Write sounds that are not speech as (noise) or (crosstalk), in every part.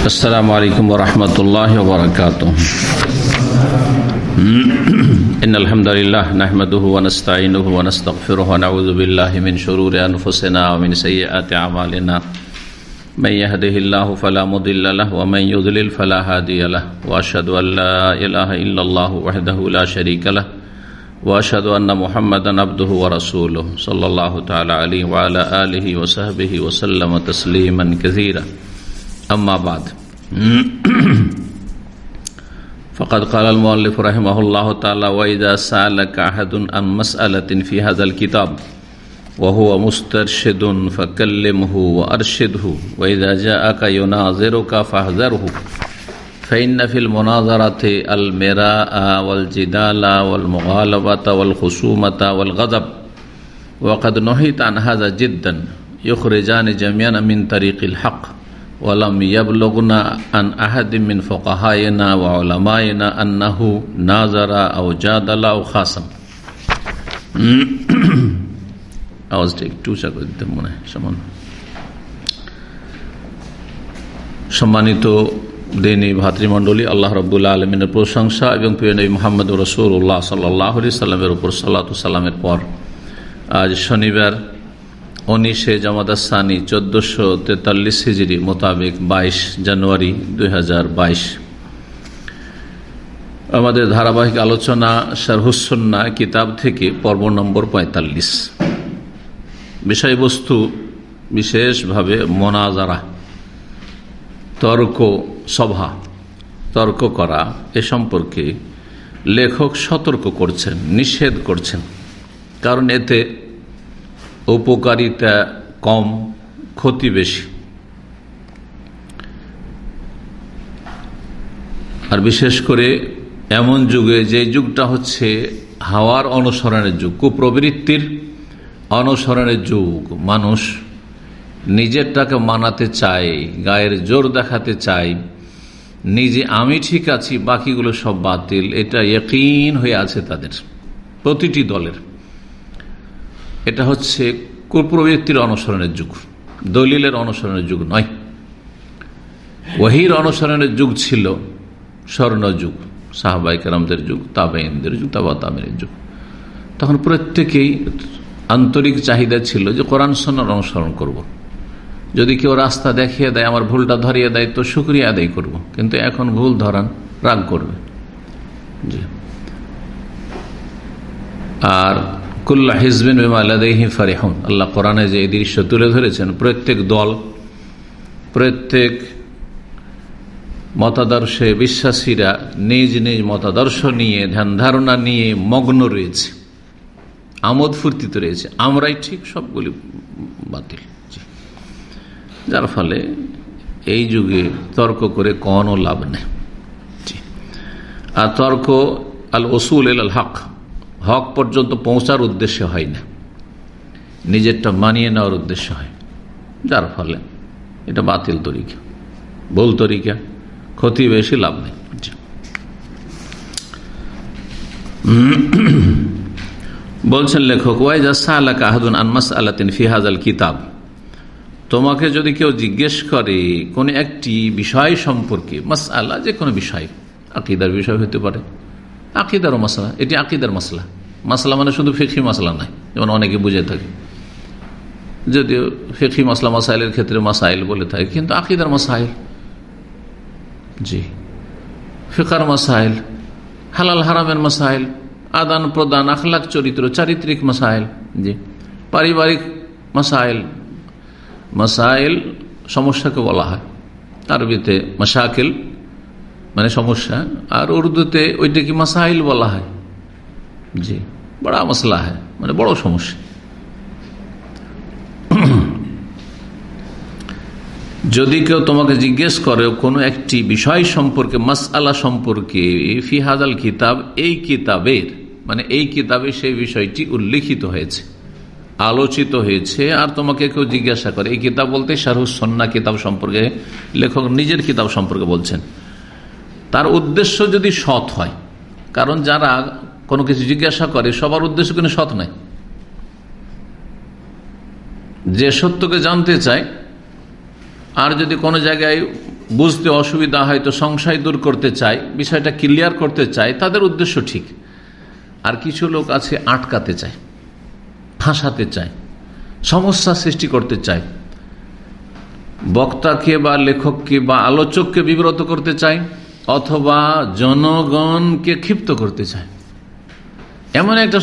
السلام عليكم ورحمة الله وبركاته إن الحمد لله نحمده ونستعينه ونستغفره ونعوذ بالله من شرور أنفسنا ومن سيئات أعمالنا من يهده الله فلا مضل له ومن يضلل فلا هادي له۔ وأشهد أن لا إله إلا الله وحده لا شريك له۔ وأشهد أن محمدا عبده ورسوله صلى الله تعالى عليه وعلى آله وصحبه وسلم تسليما كثيرا أما بعد. (clears throat) فقد قال المؤلف رحمه الله تعالى وإذا سألك أحد عن مسألة في هذا الكتاب وهو مسترشد فكلمه وأرشده وإذا جاءك يناظرك فاحذره فإن في المناظرة المراء والجدال والمغالبة والخصومة والغضب وقد نهيت عن هذا جدا يخرجان جميعا من طريق الحق. ওয়ালাম ইয়াবলগনা আন আহাদিমিন ফোকাহায়না ওয়ালামায়না আন্নাহু নাজারা আও জাদালা ও খাসাম। আওয়াজটা একটু উঁচা করে দিতে মনে হয় সমান সম্মানিত দিনী ভাতৃমণ্ডলী, আল্লাহ রবুল্লা আলমিনের প্রশংসা এবং পিএনবী মোহাম্মদ রসুল্লাহ সাল্লাহ সাল্লামের উপর সাল্লা সাল্লামের পর আজ শনিবার উনিশে জামাদাসানি চোদ্দশো তেতাল্লিশ হিজড়ি মোতাবেক বাইশ জানুয়ারি দুই হাজার বাইশ। আমাদের ধারাবাহিক আলোচনা শারহুসন্না কিতাব থেকে পর্ব নম্বর পঁয়তাল্লিশ। বিষয়বস্তু বিশেষভাবে মোনাজারা, তর্ক সভা, তর্ক করা এ সম্পর্কে লেখক সতর্ক করছেন, নিষেধ করছেন। কারণ এতে উপকারিতা কম, ক্ষতি বেশি। আর বিশেষ করে এমন যুগে যে যুগটা হচ্ছে হাওয়ার অনুসরণের যুগ, কুপ্রবৃত্তির অনুসরণের যুগ। মানুষ নিজেরটাকে মানাতে চায়, গায়ের জোর দেখাতে চায়, নিজে আমি ঠিক আছি, বাকিগুলো সব বাতিল, এটা ইয়কিন হয়ে আছে তাদের, প্রতিটি দলের। এটা হচ্ছে কুপ্রবৃত্তির অনুসরণের যুগ। দলিলের অনুসরণের যুগ নয়। ওহির অনুসরণের যুগ ছিল স্বর্ণ যুগ সাহবাইকারদের যুগ তাবেইনদের যুগ, তাবা তাবেনের যুগ। তখন প্রত্যেকেই আন্তরিক চাহিদা ছিল যে কোরআন সন্ন্যার অনুসরণ করব। যদি কেউ রাস্তা দেখিয়ে দেয়, আমার ভুলটা ধরিয়ে দেয়, তো শুক্রিয়া আদায় করব। কিন্তু এখন ভুল ধরান রাগ করবে। আর কুল্লা হিজবিন ফারিহন। আল্লাহ কোরআনে যে এই দৃশ্য তুলে ধরেছেন, প্রত্যেক দল, প্রত্যেক মতাদর্শে বিশ্বাসীরা নিজ নিজ মতাদর্শ নিয়ে, ধ্যান ধারণা নিয়ে মগ্ন রয়েছে। আমোদ ফুর্তিতে রয়েছে। আমরাই ঠিক, সবগুলি বাতিল। যার ফলে এই যুগে তর্ক করে কোনো লাভ নেই। আর তর্ক আল ওসুল এল হক হক পর্যন্ত পৌঁছার উদ্দেশ্যে হয় না। নিজেরটা মানিয়ে নেওয়ার উদ্দেশ্য হয়। যার ফলে এটা বাতিল তরিকা। ভুল তরিকা, ক্ষতি বেশি, লাভ নেই। বলছেন লেখক আল কিতাব? তোমাকে যদি কেউ জিজ্ঞেস করে কোন একটি বিষয় সম্পর্কে মাস আল্লাহ যে কোনো বিষয়, আকিদার বিষয় হতে পারে। আকিদারও মশলা, এটি আকিদার মশলা। মশলা মানে শুধু ফেকি মশলা নয়, যেমন অনেকে বুঝে থাকে। যদিও ফেকি মশলা মাসাইলের ক্ষেত্রে মাসাইল বলে থাকে, কিন্তু আকিদার মাসাইল জি। ফেকার মাসাইল হালাল হারামের মাসাইল আদান প্রদান, আখলাক চরিত্র, চারিত্রিক মাসাইল জি। পারিবারিক মাসাইল মাসাইল সমস্যাকে বলা হয়। আরবিতে মাসাকিল মানে সমস্যা। আর উর্দুতে ওইটা কি মাসাইল বলা হয়? জি, বড় মশলা হয় মানে বড় সমস্যা। যদি কেউ তোমাকে জিজ্ঞেস করে কোনো একটি বিষয় সম্পর্কে, মাসআলা সম্পর্কে ফিহাদাল কিতাব, এই কিতাবের মানে এই কিতাবে সেই বিষয়টি উল্লিখিত হয়েছে, আলোচিত হয়েছে, আর তোমাকে কেউ জিজ্ঞাসা করে, এই কিতাব বলতে শাহরুসন্না কিতাব সম্পর্কে, লেখক নিজের কিতাব সম্পর্কে বলছেন। তার উদ্দেশ্য যদি সৎ হয়, কারণ যারা কোনো কিছু জিজ্ঞাসা করে, সবার উদ্দেশ্য কিন্তু সৎ নয়। যে সত্যকে জানতে চায়, আর যদি কোনো জায়গায় বুঝতে অসুবিধা হয়, তো সংশয় দূর করতে চায়, বিষয়টা ক্লিয়ার করতে চায়, তাদের উদ্দেশ্য ঠিক। আর কিছু লোক আছে আটকাতে চায়, ফাঁসাতে চায়, সমস্যা সৃষ্টি করতে চায়, বক্তাকে বা লেখককে বা আলোচককে বিব্রত করতে চায় অথবা জনগণকে ক্ষিপ্ত করতে চায়। এমন একটা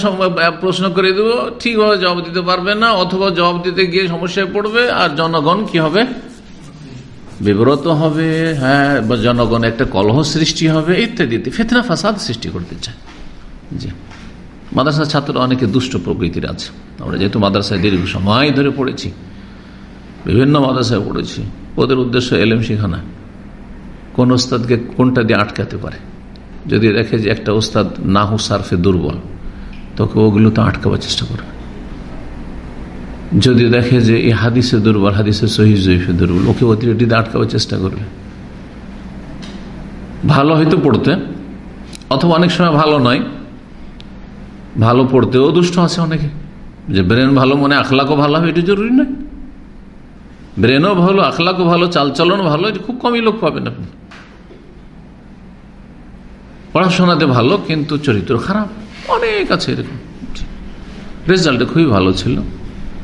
প্রশ্ন করে দেবো ঠিকভাবে জবাব দিতে পারবে না, অথবা জবাব দিতে গিয়ে সমস্যায় পড়বে, আর জনগণ কি হবে? বিব্রত হবে হ্যাঁ বা জনগণ একটা কলহ সৃষ্টি হবে ইত্যাদি, ফেতনা, ফাসাদ সৃষ্টি করতে চায়। জি। মাদ্রাসার ছাত্র অনেকে দুষ্ট প্রকৃতির আছে। আমরা যেহেতু মাদ্রাসায় দীর্ঘ সময় ধরে পড়েছি, বিভিন্ন মাদ্রাসায় পড়েছি, ওদের উদ্দেশ্য এলেম শিখানা। কোন ওস্তাদকে কোনটা দিয়ে আটকাতে পারে? যদি দেখে যে একটা ওস্তাদ নাহু সার্ফে দুর্বল, তোকে ওগুলো তো আটকাবার চেষ্টা করবে। যদি দেখে যে এই হাদিসে দুর্বল, হাদিসে সহি জয়ীফে দুর্বল, ওকে অতিরিক্ত আটকাবার চেষ্টা করবে। ভালো হয়তো পড়তে, অথবা অনেক সময় ভালো নয়। ভালো পড়তেও দুষ্ট আছে অনেকে। যে ব্রেন ভালো, মনে আখলাকও ভালো হবে, এটা জরুরি নয়। ব্রেনও ভালো, আখলাকও ভালো, চালচলনও ভালো, এটা খুব কমই লোক পাবেন আপনি। পড়াশোনাতে ভালো, কিন্তু চরিত্র খারাপ। অনেক আছে এরকম। রেজাল্টে খুবই ভালো ছিল।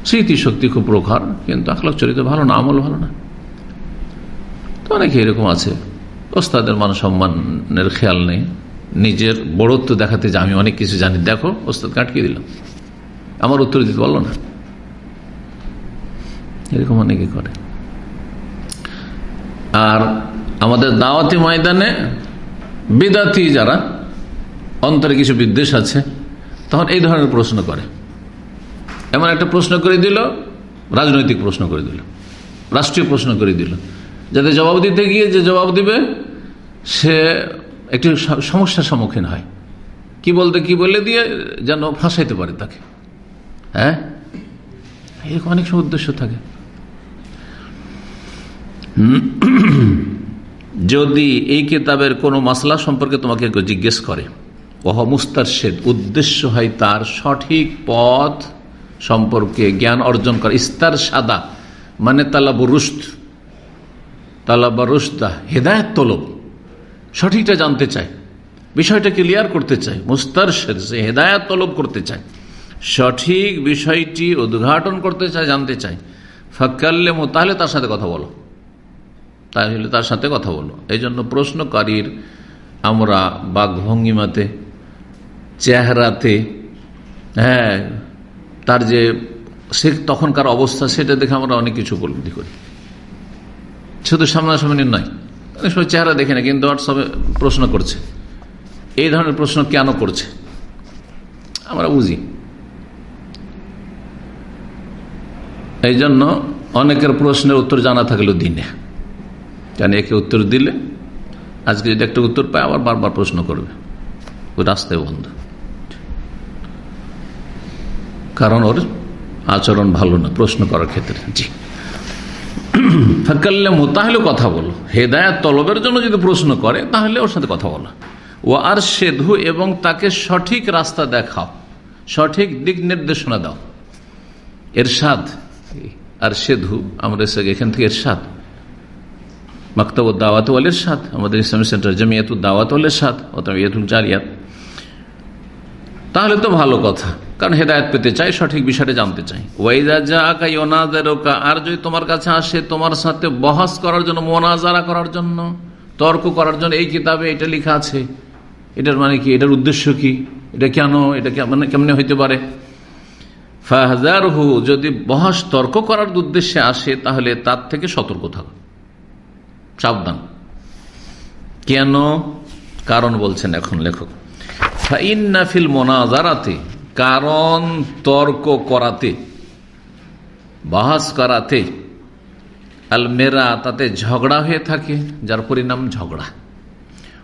স্মৃতিশক্তি খুব প্রখর, কিন্তু আখলাক চরিত্র ভালো না, আমল ভালো না। তো অনেকে এরকম আছে। ওস্তাদের মান সম্মানের খেয়াল নেই। নিজের বড়ত্ব দেখাতে যে আমি অনেক কিছু জানি। দেখো ওস্তাদ কাটকে দিলাম। আমার উত্তর দিতে বলল না। এরকম অনেকে করে। আর আমাদের দাওয়াতি ময়দানে বিদাতি যারা, অন্তরে কিছু বিদ্বেষ আছে, তখন এই ধরনের প্রশ্ন করে। এমন একটা প্রশ্ন করে দিল, রাজনৈতিক প্রশ্ন করে দিল, রাষ্ট্রীয় প্রশ্ন করে দিল, যাতে জবাব দিতে গিয়ে যে জবাব দিবে, সে একটি সমস্যার সম্মুখীন হয়। কি বলতে, কি বলে দিয়ে যেন ফাঁসাইতে পারে তাকে। হ্যাঁ? এরকম অনেক সব উদ্দেশ্য থাকে। যদি এই কিতাবের কোনো মাসলা সম্পর্কে তোমাকে জিজ্ঞেস করে, ওহ মুস্তারশেদ, উদ্দেশ্য হয় তার সঠিক পথ সম্পর্কে জ্ঞান অর্জন করা। ইস্তার সাদা মানে তালাব রুস্ত তালাবা রুস্তা হেদায়ত তলব, সঠিকটা জানতে চায় বিষয়টা ক্লিয়ার করতে চায়, মুস্তারশেদ সে হেদায়ত তলব করতে চায়, সঠিক বিষয়টি উদ্ঘাটন করতে চায়, জানতে চায়। ফাক্কাল্লে তাহলে তার সাথে কথা বলো। তাহলে তার সাথে কথা বলো এই জন্য প্রশ্নকারীর আমরা বাঘভঙ্গিমাতে চেহারাতে হ্যাঁ তার যে সে তখনকার অবস্থা, সেটা দেখে আমরা অনেক কিছু উপলব্ধি করি। শুধু সামনাসামনি নয় সময় চেহারা দেখে না, কিন্তু হোয়াটসঅ্যাপে প্রশ্ন করছে। এই ধরনের প্রশ্ন কেন করছে? আমরা বুঝি। এই জন্য অনেকের প্রশ্নের উত্তর জানা থাকলেও দিনে। কেন একে উত্তর দিলে, আজকে যদি একটা উত্তর পায়, আবার বারবার প্রশ্ন করবে। ওই রাস্তায় বন্ধ। কারণ ওর আচরণ ভালো না, প্রশ্ন করার ক্ষেত্রে। জি। তাহলে কথা বলো। হেদায়ত তলবের জন্য যদি প্রশ্ন করে, তাহলে ওর সাথে কথা বলো। ও আর সেধু এবং তাকে সঠিক রাস্তা দেখাও। সঠিক দিক নির্দেশনা দাও। এর এরশাদ আর সেধু আমরা এখান থেকে এর এরশাদ। মাকতাব দাওয়াত ওয়ালের সাথ আমাদের ইসলামী সেন্টার জামিয়াতুল দাওয়াত ওয়ালের সাথ অথবা ইয়াতুল জারিয়াত। তাহলে তো ভালো কথা, কারণ হেদায়ত পেতে চাই, সঠিক বিষয়টা জানতে চাই। যা আর যদি তোমার কাছে আসে তোমার সাথে বহাস করার জন্য, মোনাজারা করার জন্য, তর্ক করার জন্য, এই কিতাবে এটা লেখা আছে। এটার মানে কি? এটার উদ্দেশ্য কি? এটা কেন? এটা মানে কেমনে হইতে পারে? ফাহাজার হু যদি বহাস তর্ক করার উদ্দেশ্যে আসে, তাহলে তার থেকে সতর্ক থাকো। সাবধান। কেন? কারণ বলছেন এখন লেখক। ফাইন্নাফিল মোনাজারাতে, কারণ তর্ক করাতে, বাহাস করাতে আলমেরা তাতে ঝগড়া হয়ে থাকে, যার পরিণাম ঝগড়া।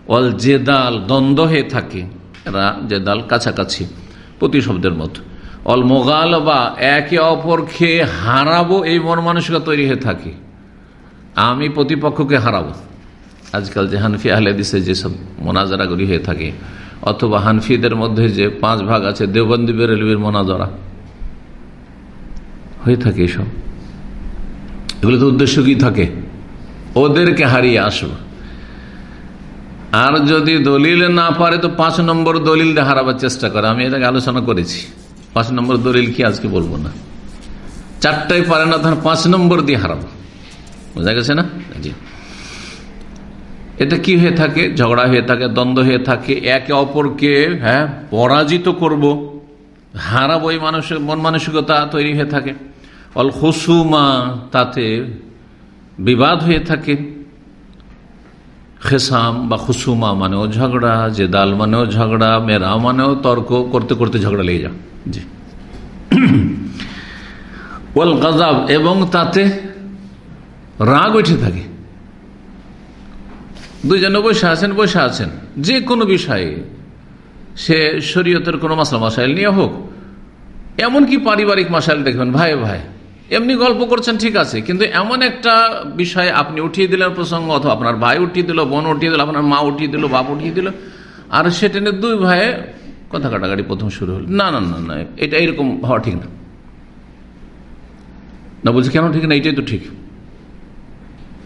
অল জেদাল, দ্বন্দ্ব হয়ে থাকে, এরা জেদাল কাছাকাছি প্রতিশব্দের মতো। অল মোগাল বা একে অপরকে হারাবো, এই মন মানসিকতা তৈরি হয়ে থাকে। আমি প্রতিপক্ষকে হারাবো। আজকাল যে হানফি আহলে দিছে যেসব মোনাজারাগুলি হয়ে থাকে, অথবা হানফিদের মধ্যে যে পাঁচ ভাগ আছে দেবন্দী বেরেলবির মোনাজারা। হয়ে থাকে এসব। এগুলো তো উদ্দেশ্য কি থাকে? ওদেরকে হারিয়ে আসব। আর যদি দলিল না পারে, তো পাঁচ নম্বর দলিল দিয়ে হারাবার চেষ্টা করে। আমি এটাকে আলোচনা করেছি। পাঁচ নম্বর দলিল কি আজকে বলব না। চারটাই পারে না তখন পাঁচ নম্বর দিয়ে হারাবো। বোঝা গেছে না? জি। এটা কি হয়ে থাকে? ঝগড়া হয়ে থাকে, দ্বন্দ্ব হয়ে থাকে, একে অপরকে হ্যাঁ পরাজিত করব। হারাবো এই মানুষের, মন মানসিকতা তৈরি হয়ে থাকে। অল হসুমা তাতে বিবাদ হয়ে থাকে। খেসাম বা খুসুমা মানেও ঝগড়া যে দাল মানেও ঝগড়া, মেরা মানেও তর্ক, করতে করতে ঝগড়া লেগে যাও জি। (clears throat) ওয়াল গাজাব এবং তাতে রাগ উঠে থাকে। দুইজনে বসে আছেন বসে আছেন। যে কোনো বিষয়ে সে শরীয়তের কোনো মাসলা, মাসাইল নিয়ে হোক, এমনকি পারিবারিক মাসাইল দেখবেন, ভাই ভাই, এমনি গল্প করছেন, ঠিক আছে, কিন্তু এমন একটা বিষয় আপনি উঠিয়ে দিলেন প্রসঙ্গ, অথবা আপনার ভাই উঠিয়ে দিল, বোন উঠিয়ে দিল, আপনার মা উঠিয়ে দিল, বাপ উঠিয়ে দিল, আর সেটা নিয়ে দুই ভাই কথা কাটাকাটি প্রথম শুরু হল। না না না না, এটা এরকম হওয়া ঠিক না। না বলছি, কেন ঠিক না? এটাই তো ঠিক।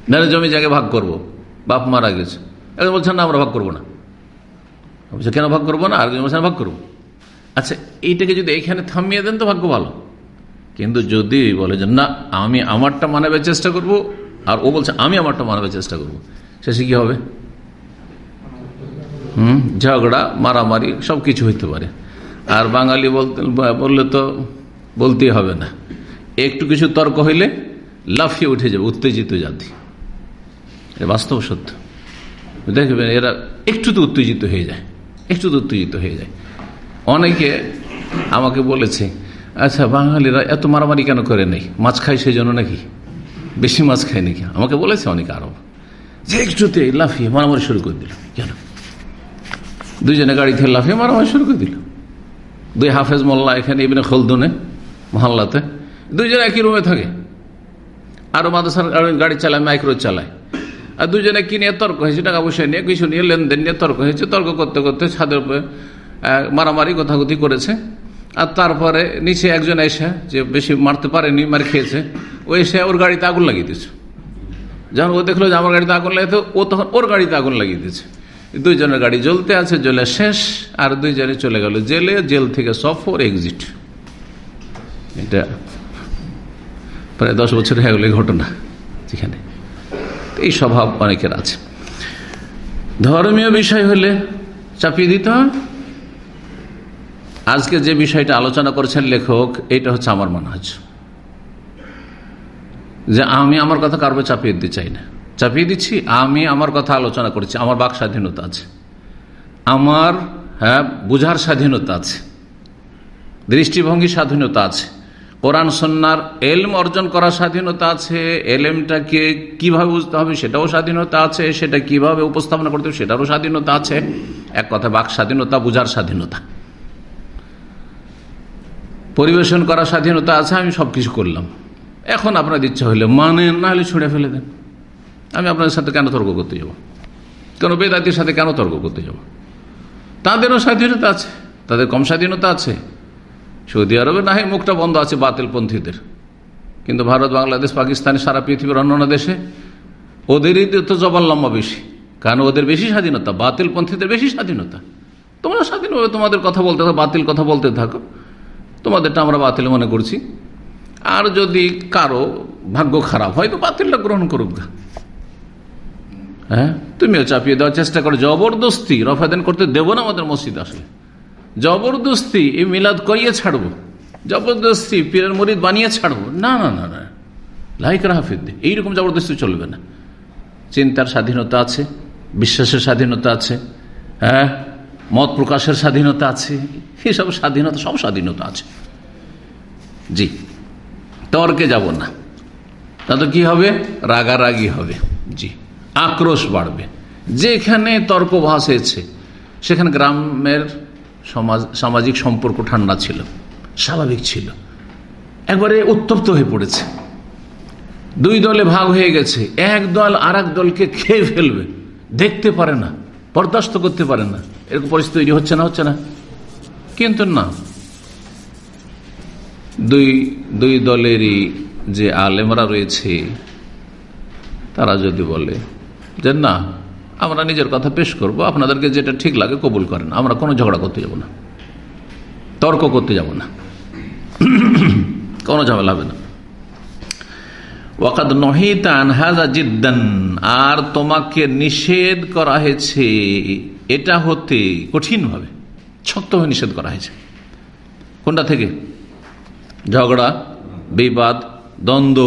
না জমি জায়গায় ভাগ করব, বাপ মারা গেছে। বলছেন, না, আমরা ভাগ করব না। বলছে, কেন ভাগ করব না? আর বলছেন, ভাগ করব। আচ্ছা এইটাকে যদি এইখানে থামিয়ে দেন তো ভাগ্য ভালো। কিন্তু যদি বলে যে, না, আমি আমারটা মানাবার চেষ্টা করব, আর ও বলছে, আমি আমারটা মানাবার চেষ্টা করব, শেষে কি হবে? হুম, ঝগড়া, মারামারি সব কিছু হইতে পারে। আর বাঙালি বলতে, বললে তো বলতেই হবে না। একটু কিছু তর্ক হইলে লাফিয়ে উঠে যাবে, উত্তেজিত জাতি। বাস্তব সত্য। দেখবেন এরা একটু তো উত্তেজিত হয়ে যায়, একটু তো উত্তেজিত হয়ে যায়। অনেকে আমাকে বলেছে আচ্ছা বাঙালিরা এত মারামারি কেন করে নেই? মাছ খায় সেই জন্য নাকি? বেশি মাছ খায় নাকি? আমাকে বলেছে অনেক আরব। যে একটুতে লাফিয়ে মারামারি শুরু করে দিল। কেন? দুইজনে গাড়ি থেকে লাফিয়ে মারামারি শুরু করে দিল। দুই হাফেজ মোল্লা এখানে এমনি খলদুনে মহল্লাতে। দুইজন একই রুমে থাকে। আরও মাদ্রাসার গাড়ি চালায়, মাইক্রো চালায়। আর দুজনে কি নিয়ে তর্ক হয়েছে, টাকা পয়সা নিয়ে কিছু নিয়ে, লেনদেন নিয়ে তর্ক হয়েছে, তর্ক করতে করতে ছাদের উপরে মারামারি কথাগুতি করেছে। আর তারপরে নিচে একজন এসে যে বেশি মারতে পারেনি, মার খেয়েছে, ও এসে ওর গাড়িতে আগুন লাগিয়ে দিয়েছে। যখন ও দেখল যে আমার গাড়িতে আগুন লাগিয়ে ও তখন ওর গাড়িতে আগুন লাগিয়ে দিয়েছে। দুইজনের গাড়ি জ্বলতে আছে, জ্বলে শেষ, আর দুইজনে চলে গেল জেলে, জেল থেকে সফর এক্সিট এটা প্রায় দশ বছর হয়ে গেল ঘটনা, যেখানে। এই স্বভাব অনেকের আছে। ধর্মীয় বিষয় হলে চাপিয়ে দিতে হয় আজকে যে বিষয়টা আলোচনা করেছেন লেখক, এটা হচ্ছে আমার মনে হচ্ছে যে আমি আমার কথা কারও চাপিয়ে দিতে চাই না। চাপিয়ে দিচ্ছি, আমি আমার কথা আলোচনা করেছি, আমার বাক স্বাধীনতা আছে। আমার হ্যাঁ বুঝার স্বাধীনতা আছে। দৃষ্টিভঙ্গি স্বাধীনতা আছে। কোরআন সন্ন্যার এলম অর্জন করার স্বাধীনতা আছে এলএমটাকে কীভাবে বুঝতে হবে সেটাও স্বাধীনতা আছে, সেটা কীভাবে উপস্থাপনা করতে হবে সেটারও স্বাধীনতা আছে। এক কথা বাক স্বাধীনতা, বুঝার স্বাধীনতা। পরিবেশন করার স্বাধীনতা আছে, আমি সবকিছু করলাম। এখন আপনার ইচ্ছা হইলে মানে না হলে ছুঁড়ে ফেলে দেন। আমি আপনাদের সাথে কেন তর্ক করতে যাব? কেন বেদাতির সাথে কেন তর্ক করতে যাব? তাদেরও স্বাধীনতা আছে, তাদের কম স্বাধীনতা আছে। সৌদি আরবে না হয় মুখটা বন্ধ আছে বাতিলপন্থীদের। কিন্তু ভারত, বাংলাদেশ, পাকিস্তান, সারা পৃথিবীর অন্যান্য দেশে ওদেরই তো জবান লম্বা বেশি। কারণ ওদের বেশি স্বাধীনতা, বাতিলপন্থীদের বেশি স্বাধীনতা। তোমরা স্বাধীনভাবে তোমাদের কথা বলতে থাকো, বাতিল কথা বলতে থাকো। তোমাদেরটা আমরা বাতিল মনে করছি। আর যদি কারও ভাগ্য খারাপ হয়, তো বাতিলটা গ্রহণ করুক হ্যাঁ? তুমিও চাপিয়ে দেওয়ার চেষ্টা করো। জবরদস্তি রফাদান করতে দেবো না আমাদের মসজিদ আসলে। জবরদস্তি এই মিলাদ করিয়ে ছাড়বো। জবরদস্তি পীরের মরিদ বানিয়ে ছাড়বো। না না না না। লাইক রাহাফিদ এইরকম জবরদস্তি চলবে না। চিন্তার স্বাধীনতা আছে, বিশ্বাসের স্বাধীনতা আছে হ্যাঁ মত প্রকাশের স্বাধীনতা আছে, এসব স্বাধীনতা, সব স্বাধীনতা আছে। জি, তর্কে যাব না। তাতে কি হবে? রাগারাগি হবে। জি, আক্রোশ বাড়বে। যেখানে তর্ক ভাসেছে সেখানে গ্রামের সমাজ, সামাজিক সম্পর্ক ঠান্ডা ছিল, স্বাভাবিক ছিল। একবারে উত্তপ্ত হয়ে পড়েছে। দুই দলে ভাগ হয়ে গেছে। এক দল আর দলকে খেয়ে ফেলবে। দেখতে পারে না, বরদাস্ত করতে পারে না। এরকম পরিস্থিতি তৈরি হচ্ছে না হচ্ছে না। কিন্তু না। দুই দুই দলেরই যে আলেমরা রয়েছে, তারা যদি বলে যে না আমরা নিজের কথা পেশ করব, আপনাদেরকে যেটা ঠিক লাগে কবুল করেন, আমরা কোনো ঝগড়া করতে যাব না, তর্ক করতে যাব না, কোনো ঝামেলা হবে না। ওয়াকাদ নহিতান হাজা জিদ্দান, আর তোমাকে নিষেধ করা হয়েছে, এটা হতে কঠিনভাবে, শক্তভাবে নিষেধ করা হয়েছে। কোনটা থেকে? ঝগড়া, বিবাদ, দ্বন্দ্ব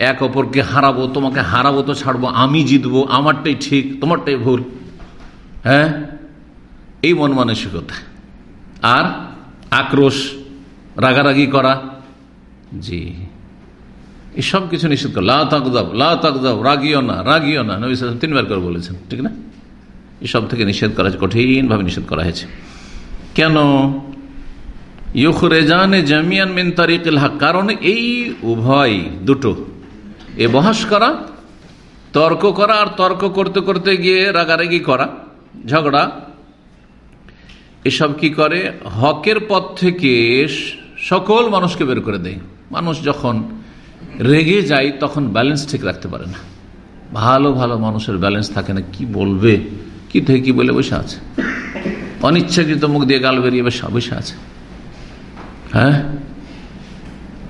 এক অপরকে হারাবো, তোমাকে হারাবো তো ছাড়বো, আমি জিতবো, আমারটাই ঠিক, তোমারটাই ভুল। হ্যাঁ? এই মন মানসিকতা। আর আক্রোশ, রাগারাগি করা। জি। এই সব কিছু নিষেধ করো। লা তাকদাব লা তাকদাব, রাগিও না রাগিও না। নবী সাহেব তিনবার করে বলেছেন, ঠিক না? এসব থেকে নিষেধ করা হয়েছে কঠিনভাবে নিষেধ করা হয়েছে। কেন? ইউখরেজানে জামিয়ান মিন তারিকিল হক। কারণ এই উভয় দুটো এ বহাস করা, তর্ক করা আর তর্ক করতে করতে গিয়ে রাগারাগি করা, ঝগড়া, এসব কি করে? হকের পথ থেকে সকল মানুষকে বের করে দেয়। মানুষ যখন রেগে যায়, তখন ব্যালেন্স ঠিক রাখতে পারে না। ভালো ভালো মানুষের ব্যালেন্স থাকে না, কি বলবে? কি থেকে কি বলে বসে আছে। অনিচ্ছাকৃত মুখ দিয়ে গাল বেরিয়ে বসে বসে আছে। হ্যাঁ?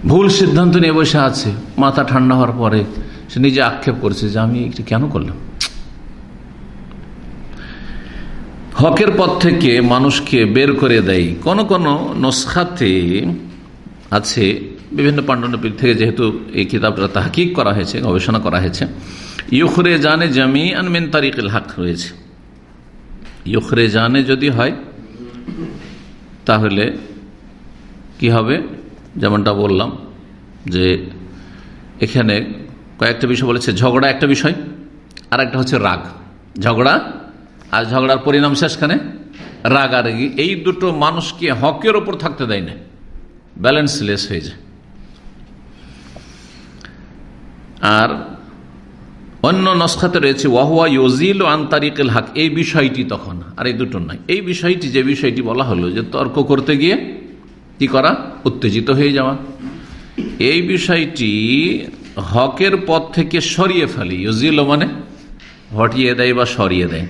ভুল সিদ্ধান্ত নিয়ে বসে আছে, মাথা ঠান্ডা হওয়ার পরে সে নিজে আক্ষেপ করছে যে আমি একটু কেন করলাম? হকের পথ থেকে মানুষকে বের করে দেয়। কোন কোন নস্খাতে আছে, বিভিন্ন পাণ্ডবীর থেকে যেহেতু এই কিতাবটা তাহকিক করা হয়েছে, গবেষণা করা হয়েছে। ইউখরে জানে জামি আনমিন তারিকেল হাক রয়েছে। ইউখরে জানে যদি হয়, তাহলে কি হবে? যেমনটা বললাম, যে এখানে কয়েকটা বিষয় বলেছে, ঝগড়া একটা বিষয় আর একটা হচ্ছে রাগ। ঝগড়া আর ঝগড়ার পরিণাম শেষখানে রাগ আর এই দুটো মানুষকে হকের ওপর থাকতে দেয় না, ব্যালেন্সলেস হয়ে যায়। আর অন্য নস্খাতে রয়েছে, ওয়াহুয়া ইউজিল ও আন্তারিকেল হাক, এই বিষয়টি তখন, আর এই দুটো নয়। এই বিষয়টি, যে বিষয়টি বলা হলো, যে তর্ক করতে গিয়ে কি করা, উত্তেজিত হয়ে যাওয়া। এই বিষয়টি হকের পথ থেকে সরিয়ে ফেলি। ইউজিল মানে হটিয়ে দেয় বা সরিয়ে দেয়।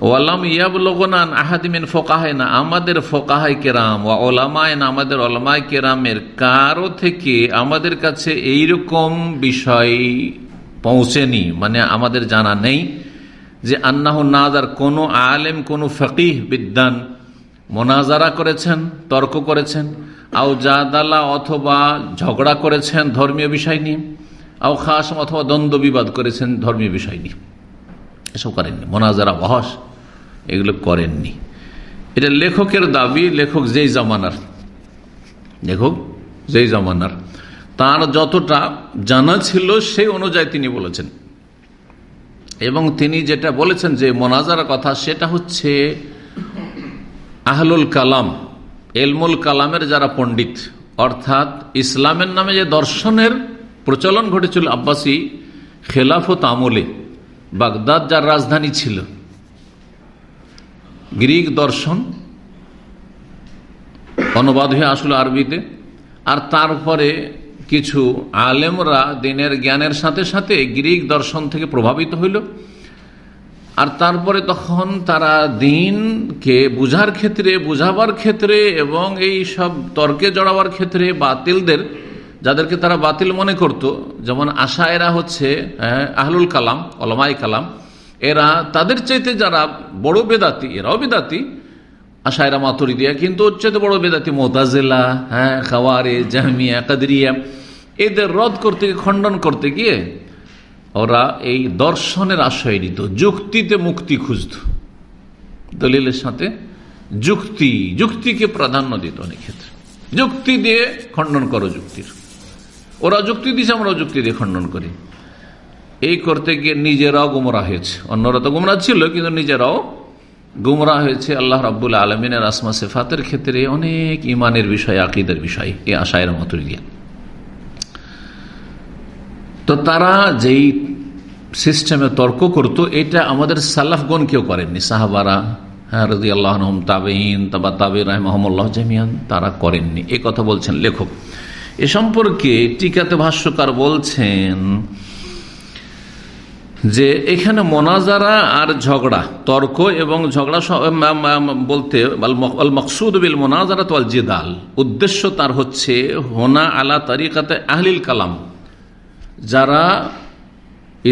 ওয়ালাম ইয়াবলগনান আহাদিমিন ফোকাহায় না আমাদের ফোকাহাই কেরাম ও ওলামায় না আমাদের ওলামায় কেরামের কারও থেকে আমাদের কাছে এইরকম বিষয় পৌঁছেনি। মানে আমাদের জানা নেই যে আন্নাহ নাজার কোনো আলেম, কোনো ফকিহ বিদ্যান মোনাজারা করেছেন, তর্ক করেছেন, আও জাদালা অথবা ঝগড়া করেছেন ধর্মীয় বিষয় নিয়ে, আও খাস অথবা দ্বন্দ্ব বিবাদ করেছেন ধর্মীয় বিষয় নিয়ে। এসব করেননি, মোনাজারা, বহস, এগুলো করেননি। এটা লেখকের দাবি, লেখক যেই জামানার, লেখক যেই জামানার, তার যতটা জানা ছিল সেই অনুযায়ী তিনি বলেছেন। এবং তিনি যেটা বলেছেন যে মোনাজারা কথা, সেটা হচ্ছে আহলুল কালাম, এলমুল কালামের যারা পণ্ডিত, অর্থাৎ ইসলামের নামে যে দর্শনের প্রচলন ঘটেছিল আব্বাসী খেলাফত আমলে, বাগদাদ যার রাজধানী ছিল। গ্রিক দর্শন, অনুবাদ হয়ে আসলো আরবিতে, আর তারপরে কিছু আলেমরা দিনের জ্ঞানের সাথে সাথে গ্রিক দর্শন থেকে প্রভাবিত হইল। আর তারপরে তখন তারা দিনকে বুঝার ক্ষেত্রে, বুঝাবার ক্ষেত্রে এবং এই সব তর্কে জড়াবার ক্ষেত্রে বাতিলদের, যাদেরকে তারা বাতিল মনে করত, যেমন আশা এরা হচ্ছে আহলুল কালাম অলমাই কালাম, এরা তাদের চাইতে যারা বড় বেদাতি, এরাও বেদাতি, আশায়রা মাতুরি দিয়া কিন্তু হচ্ছে তো বড় বেদাতি মোতাজেলা হ্যাঁ খাওয়ারে জাহমিয়া, কাদরিয়া, এদের রদ করতে গিয়ে, খণ্ডন করতে গিয়ে ওরা এই দর্শনের আশ্রয় নিত, যুক্তিতে মুক্তি খুঁজত। দলিলের সাথে যুক্তি, যুক্তিকে প্রাধান্য দিত অনেক ক্ষেত্রে। যুক্তি দিয়ে খণ্ডন করো যুক্তির। ওরা যুক্তি দিয়েছে আমরা যুক্তি দিয়ে খণ্ডন করি। এই করতে গিয়ে নিজেরাও গুমরা হয়েছে। অন্যরা তো গুমরা ছিল, কিন্তু নিজেরাও গুমরা হয়েছে। আল্লাহ রাবুল আলমিনের আসমা সেফাতের ক্ষেত্রে অনেক ইমানের বিষয়, আকিদের বিষয়, এই আশায়ের মতো দিয়ে। তো তারা যেই সিস্টেমে তর্ক করত, এটা আমাদের সাল্লাফগণ কেউ করেননি। সাহাবারা হ্যাঁ রদি আল্লাহ তাবেইন তাবা তাবে রাহমল্লাহ জামিয়ান তারা করেননি। এ কথা বলছেন লেখক। এ সম্পর্কে টিকাতে ভাষ্যকার বলছেন যে, এখানে মোনাজারা আর ঝগড়া, তর্ক এবং ঝগড়া বলতে মকসুদ বিল মোনাজারা তো জিদাল। উদ্দেশ্য তার হচ্ছে, হোনা আলা তারিকাতে আহলিল কালাম। যারা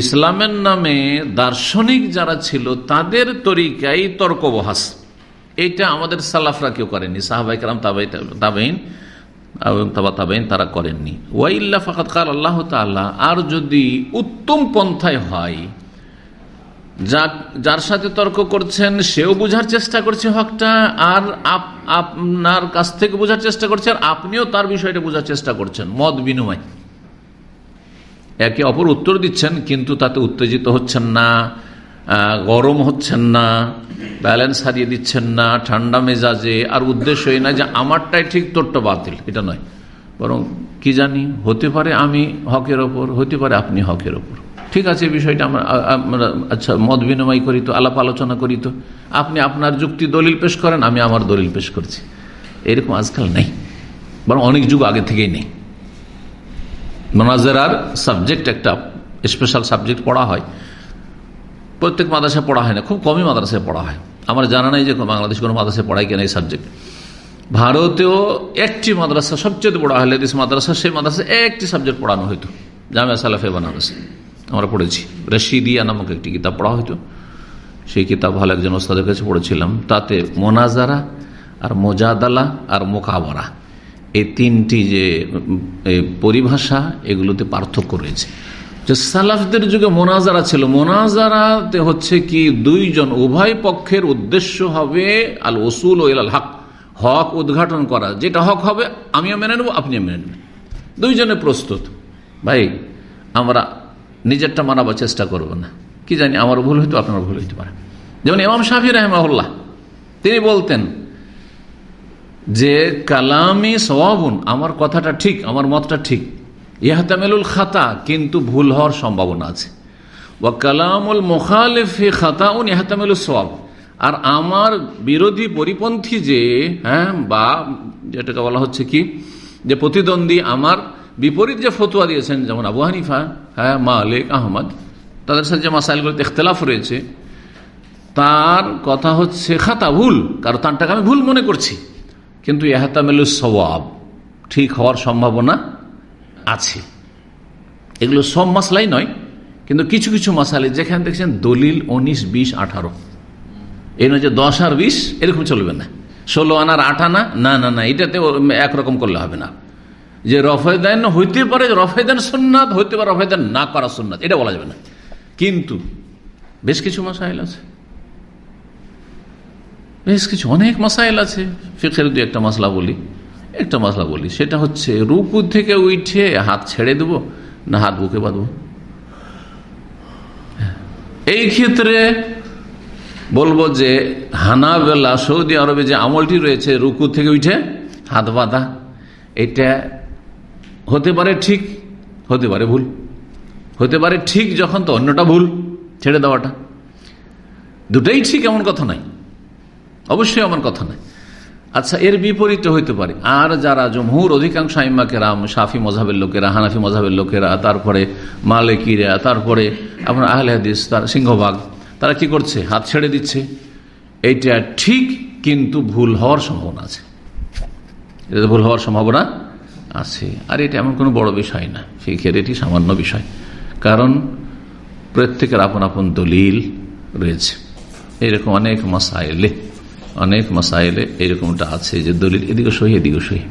ইসলামের নামে দার্শনিক যারা ছিল, তাদের তরিকাই তর্ক বহাস এইটা আমাদের সালাফরা কেউ করেনি সাহাবাই কালাম তাবাই, তাবাইন তাবা তাবাইন তারা করেননি। ওয়াইল্লা ফাকাত কাল আল্লাহ তাল্লাহ আর যদি উত্তম পন্থায় হয়, যা, যার সাথে তর্ক করছেন, সেও বোঝার চেষ্টা করছে হকটা, আর আপনার কাছ থেকে বোঝার চেষ্টা করছে, আর আপনিও তার বিষয়টা বোঝার চেষ্টা করছেন, মত বিনিময়। একে অপর উত্তর দিচ্ছেন, কিন্তু তাতে উত্তেজিত হচ্ছেন না গরম হচ্ছেন না ব্যালেন্স হারিয়ে দিচ্ছেন না, ঠান্ডা মেজাজে। আর উদ্দেশ্য এই না যে আমারটাই ঠিক তোরটা বাতিল, এটা নয়। বরং কি জানি, হতে পারে আমি হকের ওপর, হতে পারে আপনি হকের ওপর। ঠিক আছে বিষয়টা আমরা আচ্ছা মত বিনিময় করি তো, আলাপ আলোচনা করি তো। আপনি আপনার যুক্তি দলিল পেশ করেন, আমি আমার দলিল পেশ করছি। এরকম আজকাল নেই। বরং অনেক যুগ আগে থেকেই নেই। মোনাজেরার সাবজেক্ট একটা স্পেশাল সাবজেক্ট পড়া হয়। প্রত্যেক মাদ্রাসায় পড়া হয় না, খুব কমই মাদ্রাসায় পড়া হয়। আমার জানা নাই যে বাংলাদেশ কোনো মাদ্রাসায় পড়ায় কেন এই সাবজেক্ট ভারতেও একটি মাদ্রাসা সবচেয়ে বড় আহলেদিস মাদ্রাসা, সেই মাদ্রাসা একটি সাবজেক্ট পড়ানো হইতো। জামিয়া সালাফে বানারসে। আমরা পড়েছি। রশিদিয়া নামক একটি কিতাব পড়া হইতো। সেই কিতাব ভালো একজন ওস্তাদের কাছে পড়েছিলাম। তাতে মোনাজারা আর মোজাদালা আর মোকাবরা। এই তিনটি যে পরিভাষা এগুলোতে পার্থক্য রয়েছে। যে সালাফদের যুগে মোনাজারা ছিল। মোনাজারাতে হচ্ছে কি, দুইজন উভয় পক্ষের উদ্দেশ্য হবে আল ওসুল ও আল হক। হক উদ্ঘাটন করা। যেটা হক হবে, আমিও মেনে নেব, আপনিও মেনে নেবেন। দুইজনে প্রস্তুত। ভাই, আমরা নিজেরটা মানাবার চেষ্টা করব না। কি জানি, আমার ভুল হইতো আপনার ভুল হইতে পারে। যেমন ইমাম শাফি রহমাউল্লাহ তিনি বলতেন যে কালামি সবাবুন আমার কথাটা ঠিক, আমার মতটা ঠিক। ইহাতামেলুল খাতা, কিন্তু ভুল হওয়ার সম্ভাবনা আছে। ও কালামুল মোখালেফে খাতাউন ইহাতামেলুল সবাব আর আমার বিরোধী পরিপন্থী যে হ্যাঁ বা যেটাকে বলা হচ্ছে কি, যে প্রতিদ্বন্দ্বী আমার বিপরীত যে ফতুয়া দিয়েছেন, যেমন আবু হানিফা হ্যাঁ মালিক, আহমদ, তাদের সাথে যে মাসাইলগুলোতে ইখতলাফ রয়েছে, তার কথা হচ্ছে খাতা ভুল, কারণ তারটাকে আমি ভুল মনে করছি। কিন্তু এহাতামেলু সবাব ঠিক হওয়ার সম্ভাবনা আছে। এগুলো সব মশলাই নয়, কিন্তু কিছু কিছু মশালে যেখানে দেখছেন দলিল উনিশ, বিশ, আঠারো। এই নয় যে দশ আর বিশ, এরকম চলবে না। ষোলো আনার আট আনা, না না না, এটাতে একরকম করলে হবে না। যে রফেদান হইতে পারে রফেদান সোননাথ হইতে পারে রফেদান না করা সোননাথ এটা বলা যাবে না। কিন্তু বেশ কিছু মশাইল আছে। বেশ কিছু, অনেক মাসাইল আছে। ফিখের দু একটা মশলা বলি। একটা মশলা বলি, সেটা হচ্ছে রুকু থেকে উঠে হাত ছেড়ে দেব, না হাত বুকে বাঁধব। এই ক্ষেত্রে বলব যে হানাবেলা, সৌদি আরবে যে আমলটি রয়েছে, রুকু থেকে উঠে হাত বাঁধা, এটা হতে পারে ঠিক, হতে পারে ভুল। হতে পারে ঠিক যখন তো অন্যটা ভুল, ছেড়ে দেওয়াটা। দুটাই ঠিক, এমন কথা নাই অবশ্যই আমার কথা নাই আচ্ছা এর বিপরীত হইতে পারে। আর যারা জমহুর অধিকাংশ রাম সাফি মজাবের লোকেরা, হানাফি মজাবের লোকেরা, তারপরে মালেকিরা, তারপরে আপনার আহলে হাদিস, তার সিংহভাগ, তারা কি করছে? হাত ছেড়ে দিচ্ছে। এইটা ঠিক কিন্তু ভুল হওয়ার সম্ভাবনা আছে। এটা ভুল হওয়ার সম্ভাবনা আছে। আর এটা এমন কোনো বড় বিষয় না। ফিখের এটি সামান্য বিষয়। কারণ প্রত্যেকের আপন আপন দলিল রয়েছে। এরকম অনেক মশাইলে অনেক মাসাইলে এরকমটা আছে যে দলিল, এদিকে সহি এদিকে সহি।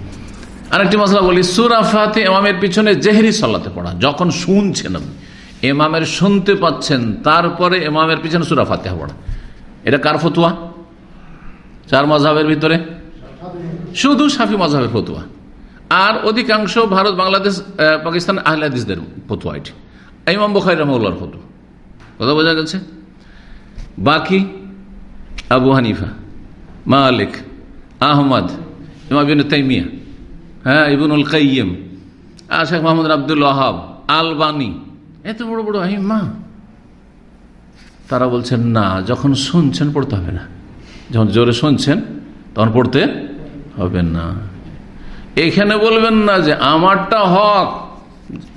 আরেকটি মশলা বলি সুরাফাতে এমামের পিছনে জেহরি সল্লাতে পড়া, যখন শুনছেন আপনি এমামের শুনতে পাচ্ছেন, তারপরে এমামের পিছনে সুরাফাতে পড়া। এটা কার ফতুয়া? চার মজাবের ভিতরে? শুধু সাফি মজাবের ফতুয়া। আর অধিকাংশ ভারত, বাংলাদেশ পাকিস্তান আহলাদিসদের ফতুয়া এটি। ইমাম বখাই রহমুল্লার ফতুয়া। কথা বোঝা গেছে? বাকি আবু হানিফা। মালিক আহমদ তাইমিয়া হ্যাঁ ইবনুল কাইম শেখ মোহাম্মদ আব্দুল আহাব আলবানি এত বড় বড় মা তারা বলছেন, না, যখন শুনছেন, পড়তে হবে না। যখন জোরে শুনছেন, তখন পড়তে হবে না। এখানে বলবেন না যে, আমারটা হক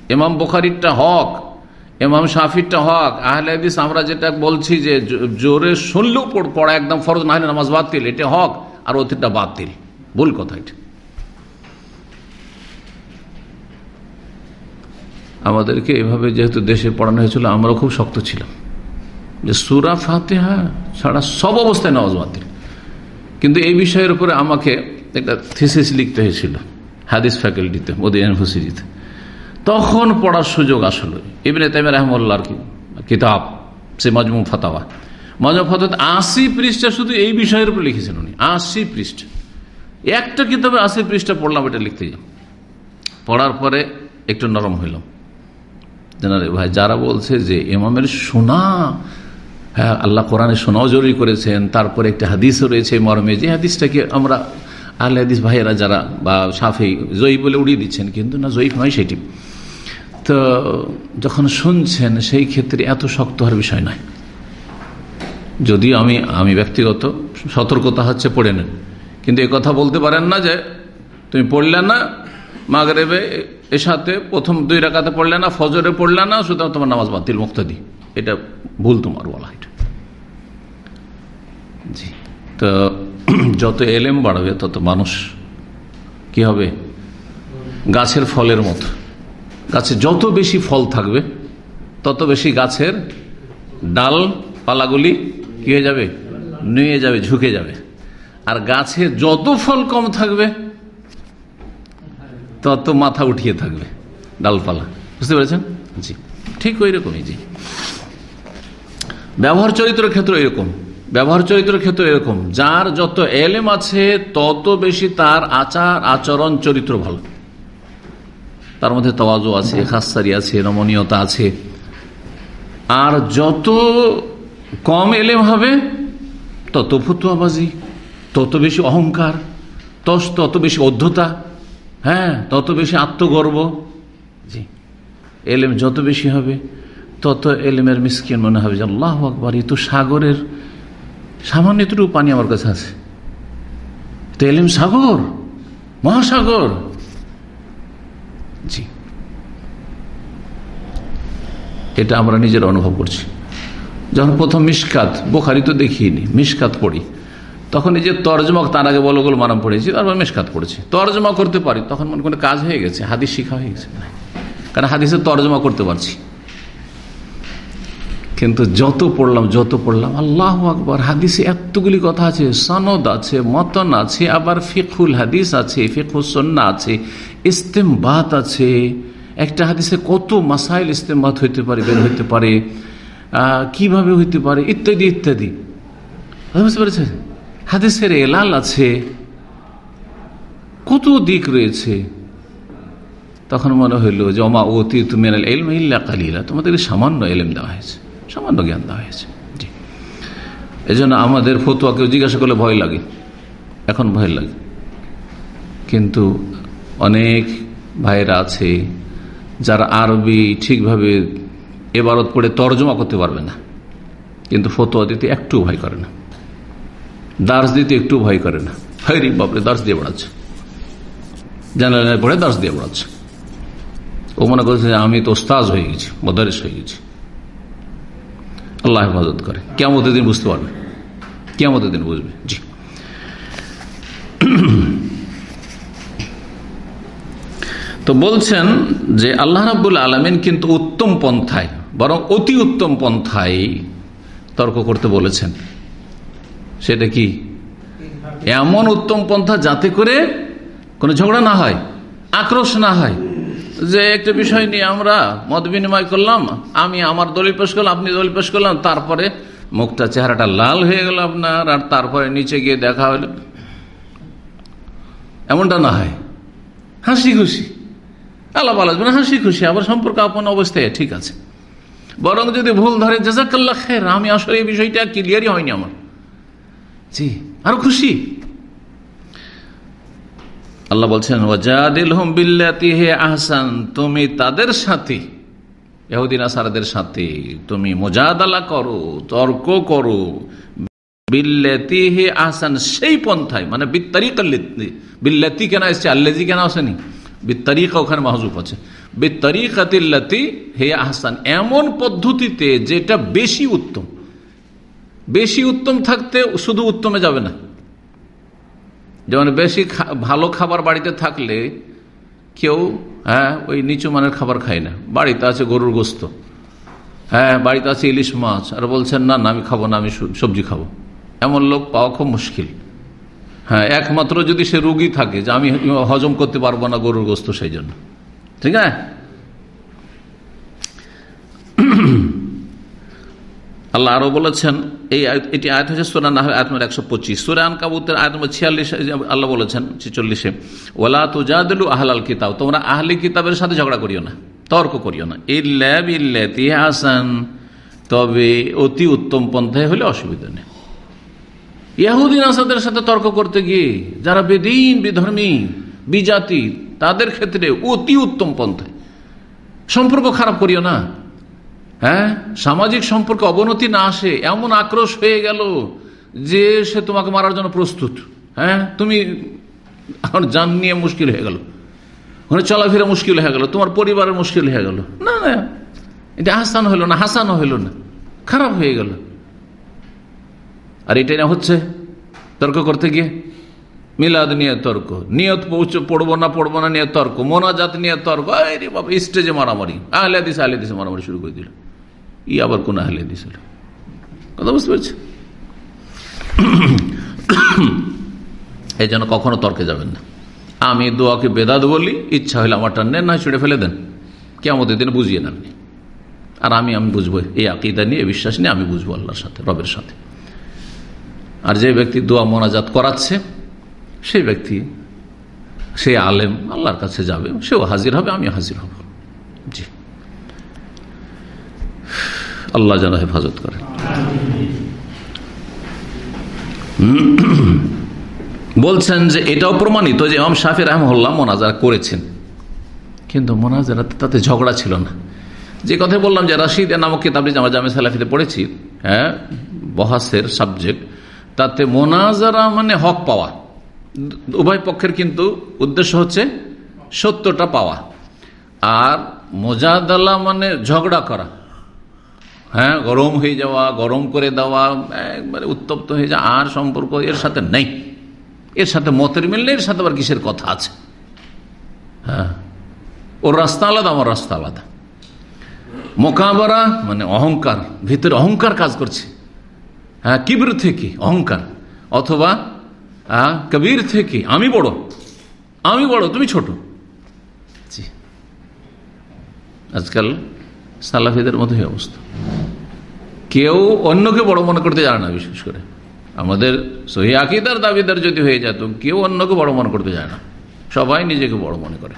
এমাম বোখারিরটা হক এমাম শাফিরটা হক আহলে হাদিস, আমরা যেটা বলছি যে জোরে শুনলেও পড়া একদম ফরজ না হলে নামাজ বাতিল, এটা হক, আর অতিটা বাতিল। ভুল কথা এটা। আমাদেরকে এভাবে যেহেতু দেশে পড়ানো হয়েছিল আমরা খুব শক্ত ছিলাম। যে সুরা ফাতেহা ছাড়া সব অবস্থায় নামাজ বাতিল। কিন্তু এই বিষয়ের উপরে আমাকে একটা থিসিস লিখতে হয়েছিল, হাদিস ফ্যাকাল্টিতে মোদী ইউনিভার্সিটিতে তখন পড়ার সুযোগ আসলো। ইবনে তাইমের রহমল্লার কিতাব, সে মজমু ফতাওয়া। মজমু ফতাত আশি পৃষ্ঠা শুধু এই বিষয়ের উপর লিখেছেন উনি। আশি পৃষ্ঠা। একটা কিতাবে আশি পৃষ্ঠা পড়লাম, এটা লিখতে যাই পড়ার পরে একটু নরম হইলাম। ভাই, যারা বলছে যে ইমামের শোনা হ্যাঁ আল্লাহ কোরআনে শোনাও জরুরি করেছেন, তারপরে একটা হাদিসও রয়েছে মর্মে, যে হাদিসটাকে আমরা আল্লাহ হাদিস ভাইয়েরা যারা বা সাফেই জয়ী বলে উড়িয়ে দিচ্ছেন, কিন্তু না জয়ীফ নয় সেটি। তো যখন শুনছেন, সেই ক্ষেত্রে এত শক্ত হওয়ার বিষয় নয়। যদিও আমি আমি ব্যক্তিগত, সতর্কতা হচ্ছে পড়ে নেন। কিন্তু এ কথা বলতে পারেন না যে, তুমি পড়লে না, মাগরেবে এর সাথে প্রথম দুই রাকাতে পড়লে না, ফজরে পড়লে না, সুতরাং তোমার নামাজ বাতিল মুক্তি এটা ভুল তোমার বলা এটা। জি। তো যত এলেম বাড়বে, তত মানুষ কি হবে? গাছের ফলের মতো। গাছে যত বেশি ফল থাকবে, তত বেশি গাছের ডাল, পালাগুলি কি হয়ে যাবে? নুয়ে যাবে, ঝুঁকে যাবে। আর গাছে যত ফল কম থাকবে, তত মাথা উঠিয়ে থাকবে ডালপালা। বুঝতে পেরেছেন? জি। ঠিক ওই রকমই, জি। ব্যবহার চরিত্রের ক্ষেত্র এরকম। ব্যবহার চরিত্রের ক্ষেত্রে এরকম। যার যত এলেম আছে, তত বেশি তার আচার, আচরণ, চরিত্র ভালো। তার মধ্যে তওয়াজু আছে খাসারি আছে রমণীয়তা আছে। আর যত কম এলেম হবে, তত ফতুয়াবাজি, তত বেশি অহংকার, তস তত বেশি অধ্যতা হ্যাঁ তত বেশি আত্মগর্ব। জি। এলেম যত বেশি হবে, তত এলেমের মিসকিন মনে হবে যে আল্লাহ আকবর এই তো সাগরের সামান্য এতটুকু পানি আমার কাছে আছে। তো এলেম সাগর, মহাসাগর জি এটা আমরা নিজের অনুভব করছি। যখন প্রথম মিসকাত বোখারি তো দেখিনি মিসকাত পড়ি। তখন এই যে তর্জমা, তার আগে বলো গোল মারাম পড়েছি, তারপর মিসকাত পড়েছি। তর্জমা করতে পারি, তখন মনে কোনো কাজ হয়ে গেছে, হাদিস শিখা হয়ে গেছে। কারণ হাদিসে তর্জমা করতে পারছি। কিন্তু যত পড়লাম যত পড়লাম, আল্লাহ আকবর, হাদিসে এতগুলি কথা আছে, সনদ আছে, মতন আছে, আবার ফিকুল হাদিস আছে ফিকুসন্না আছে ইস্তেমবাত আছে। একটা হাদিসে কত মাসাইল ইস্তেমবাত হইতে পারে, বের হইতে পারে কীভাবে হইতে পারে, ইত্যাদি ইত্যাদি। বুঝতে পেরেছেন? হাদিসের এলাল আছে। কত দিক রয়েছে। তখন মনে হইল যে অমা অতি তুমি এলম ইল্লা কালিলা। তোমাদের সামান্য এলেম দেওয়া হয়েছে, সামান্য জ্ঞান দেওয়া হয়েছে। এই জন্য আমাদের ফতুয়া কেউ জিজ্ঞাসা করলে ভয় লাগে। এখন ভয় লাগে। কিন্তু অনেক ভাইরা আছে যারা আরবি ঠিকভাবে এবারত পড়ে তর্জমা করতে পারবে না। কিন্তু ফতোয়া দিতে একটু ভয় করে না। দার্স দিতে একটু ভয় করে না। হয়রি বাপরে, দার্স দিয়ে বেড়াচ্ছে জেনারেল পড়ে দার্স দিয়ে বেড়াচ্ছে ও মনে করছে যে আমি তো ওস্তাজ হয়ে গেছি, মদারিস হয়ে গেছি। আল্লাহ হেফাজত করে। কেমন দিন বুঝতে পারবে। কেমন দিন বুঝবে। জি। তো বলছেন যে আল্লাহ রাবুল আলমিন কিন্তু উত্তম পন্থায়, বরং অতি উত্তম পন্থায় তর্ক করতে বলেছেন। সেটা কি? এমন উত্তম পন্থা যাতে করে কোনো ঝগড়া না হয়, আক্রোশ না হয়। যে একটা বিষয় নিয়ে আমরা মত বিনিময় করলাম, আমি আমার দলিল পেশ করলাম, আপনি দলিল পেশ করলাম তারপরে মুখটা, চেহারাটা লাল হয়ে গেল আপনার, আর তারপরে নিচে গিয়ে দেখা হলো। এমনটা না হয়। হাসি খুশি আল্লাহ আলোচনা হাসি খুশি আবার সম্পর্ক আপন অবস্থায়, ঠিক আছে। বরং যদি ভুল ধরে জাজাকাল্লা খের আমি আসলে এই বিষয়টা ক্লিয়ারই হয়নি আমার। জি, আরও খুশি। আল্লাহ বলছেন হে আহসান তুমি তাদের সাথে ইহুদিন আসারদের সাথে, তুমি মোজাদালা করো, তর্ক করো। বিল্লাতি হে আহসান, সেই পন্থায় মানে বিত্তারিকা বিল্লাতি কেন এসছে আল্লেজি কেন আসেনি? বিত্তারিকা ওখানে মাহজুব আছে। বেতরিকাতিল্লাতি হে আহসান, এমন পদ্ধতিতে যেটা বেশি উত্তম। বেশি উত্তম থাকতে শুধু উত্তমে যাবে না। যেমন বেশি ভালো খাবার বাড়িতে থাকলে কেউ হ্যাঁ ওই নিচু মানের খাবার খায় না। বাড়িতে আছে গরুর গোস্ত। হ্যাঁ বাড়িতে আছে ইলিশ মাছ। আর বলছেন, না না, আমি খাব না, আমি সবজি খাব। এমন লোক পাওয়া খুব মুশকিল। হ্যাঁ একমাত্র যদি সে রুগী থাকে যে আমি হজম করতে পারব না গরুর গোস্ত সেই জন্য। ঠিক আছে? (clears throat) আল্লাহ আরও বলেছেন, এই এটি আয়াত হচ্ছে সোরা না আয়াত নম্বর একশো পঁচিশ। সুরান কাবুতের আয়াত নম্বর ছিয়াল্লিশে আল্লাহ বলেছেন, ছেচল্লিশে ওলা তুজাদুল আহলাল কিতাব তোমরা আহলি কিতাবের সাথে ঝগড়া করিও না, তর্ক করিও না। ইল্লাব ইল্লাতি হাসান, তবে অতি উত্তম পন্থায় হলে অসুবিধা নেই। ইয়াহুদ্দিন আসাদের সাথে তর্ক করতে গিয়ে, যারা বেদিন, বিধর্মী, বিজাতি, তাদের ক্ষেত্রে অতি উত্তম পন্থায় সম্পর্ক খারাপ করিও না। হ্যাঁ? সামাজিক সম্পর্কে অবনতি না আসে, এমন আক্রোশ হয়ে গেল যে সে তোমাকে মারার জন্য প্রস্তুত। হ্যাঁ? তুমি এখন জান নিয়ে মুশকিল হয়ে গেল। ওখানে চলাফেরা মুশকিল হয়ে গেল, তোমার পরিবারের মুশকিল হয়ে গেল। না না। এটা হাসান হইল না, হাসানও হইল না। খারাপ হয়ে গেল। আর এটাই না হচ্ছে? তর্ক করতে গিয়ে? মিলাদ নিয়ে তর্ক। নিয়ত পড়ব না পড়ব না নিয়ে তর্ক। মোনাজাত নিয়ে তর্ক। স্টেজে মারামারি। আহলে দিস আহলে দিসে মারামারি শুরু করে দিল। ই আবার কোন আহলে দিস কথা বুঝতে পারছি এই জন্য কখনো তর্কে যাবেন না। আমি দোয়াকে বেদাত বলি, ইচ্ছা হলে আমারটা নেন, না ছুড়ে ফেলে দেন। কেমন দিন বুঝিয়ে নেন আর আমি আমি বুঝব এই আকিদা নিয়ে বিশ্বাস নিয়ে আমি বুঝব আল্লাহর সাথে, রবের সাথে। আর যে ব্যক্তি দোয়া মোনাজাত করাচ্ছে, সেই ব্যক্তি সে আলেম আল্লাহর কাছে যাবে, সেও হাজির হবে আমি হাজির হব। জি। আল্লাহ যেন হেফাজত করে। বলছেন যে এটাও প্রমাণিত যে ইমাম শাফি রহমল্লা মোনাজারা করেছেন। কিন্তু মোনাজারা তাতে ঝগড়া ছিল না। যে কথা বললাম যে রাশিদ নামক কিতাব জামা জামে সালাফিতে পড়েছি হ্যাঁ বহাসের সাবজেক্ট তাতে মোনাজারা মানে হক পাওয়া। উভয় পক্ষের কিন্তু উদ্দেশ্য হচ্ছে সত্যটা পাওয়া। আর মোজাদালা মানে ঝগড়া করা। হ্যাঁ গরম হয়ে যাওয়া, গরম করে দেওয়া, একবারে উত্তপ্ত হয়ে যাওয়া, আর সম্পর্ক এর সাথে নেই। এর সাথে মতের মিললে এর সাথে আবার কিসের কথা আছে? হ্যাঁ ওর রাস্তা আলাদা, আমার রাস্তা আলাদা। মোকাবারা মানে অহংকার, ভিতরে অহংকার কাজ করছে। হ্যাঁ কিবর থেকে, অহংকার। অথবা কবির থেকে, আমি বড়। আমি বড়, তুমি ছোট। জি। আজকাল সালাফিদের মতোই অবস্থা। কেউ অন্যকে বড় মনে করতে জানে না, বিশেষ করে। আমাদের সহি আকিদার দাবিদার যদি হয়ে যেত কেউ অন্যকে বড় মনে করতে যায় না। সবাই নিজেকে বড় মনে করে।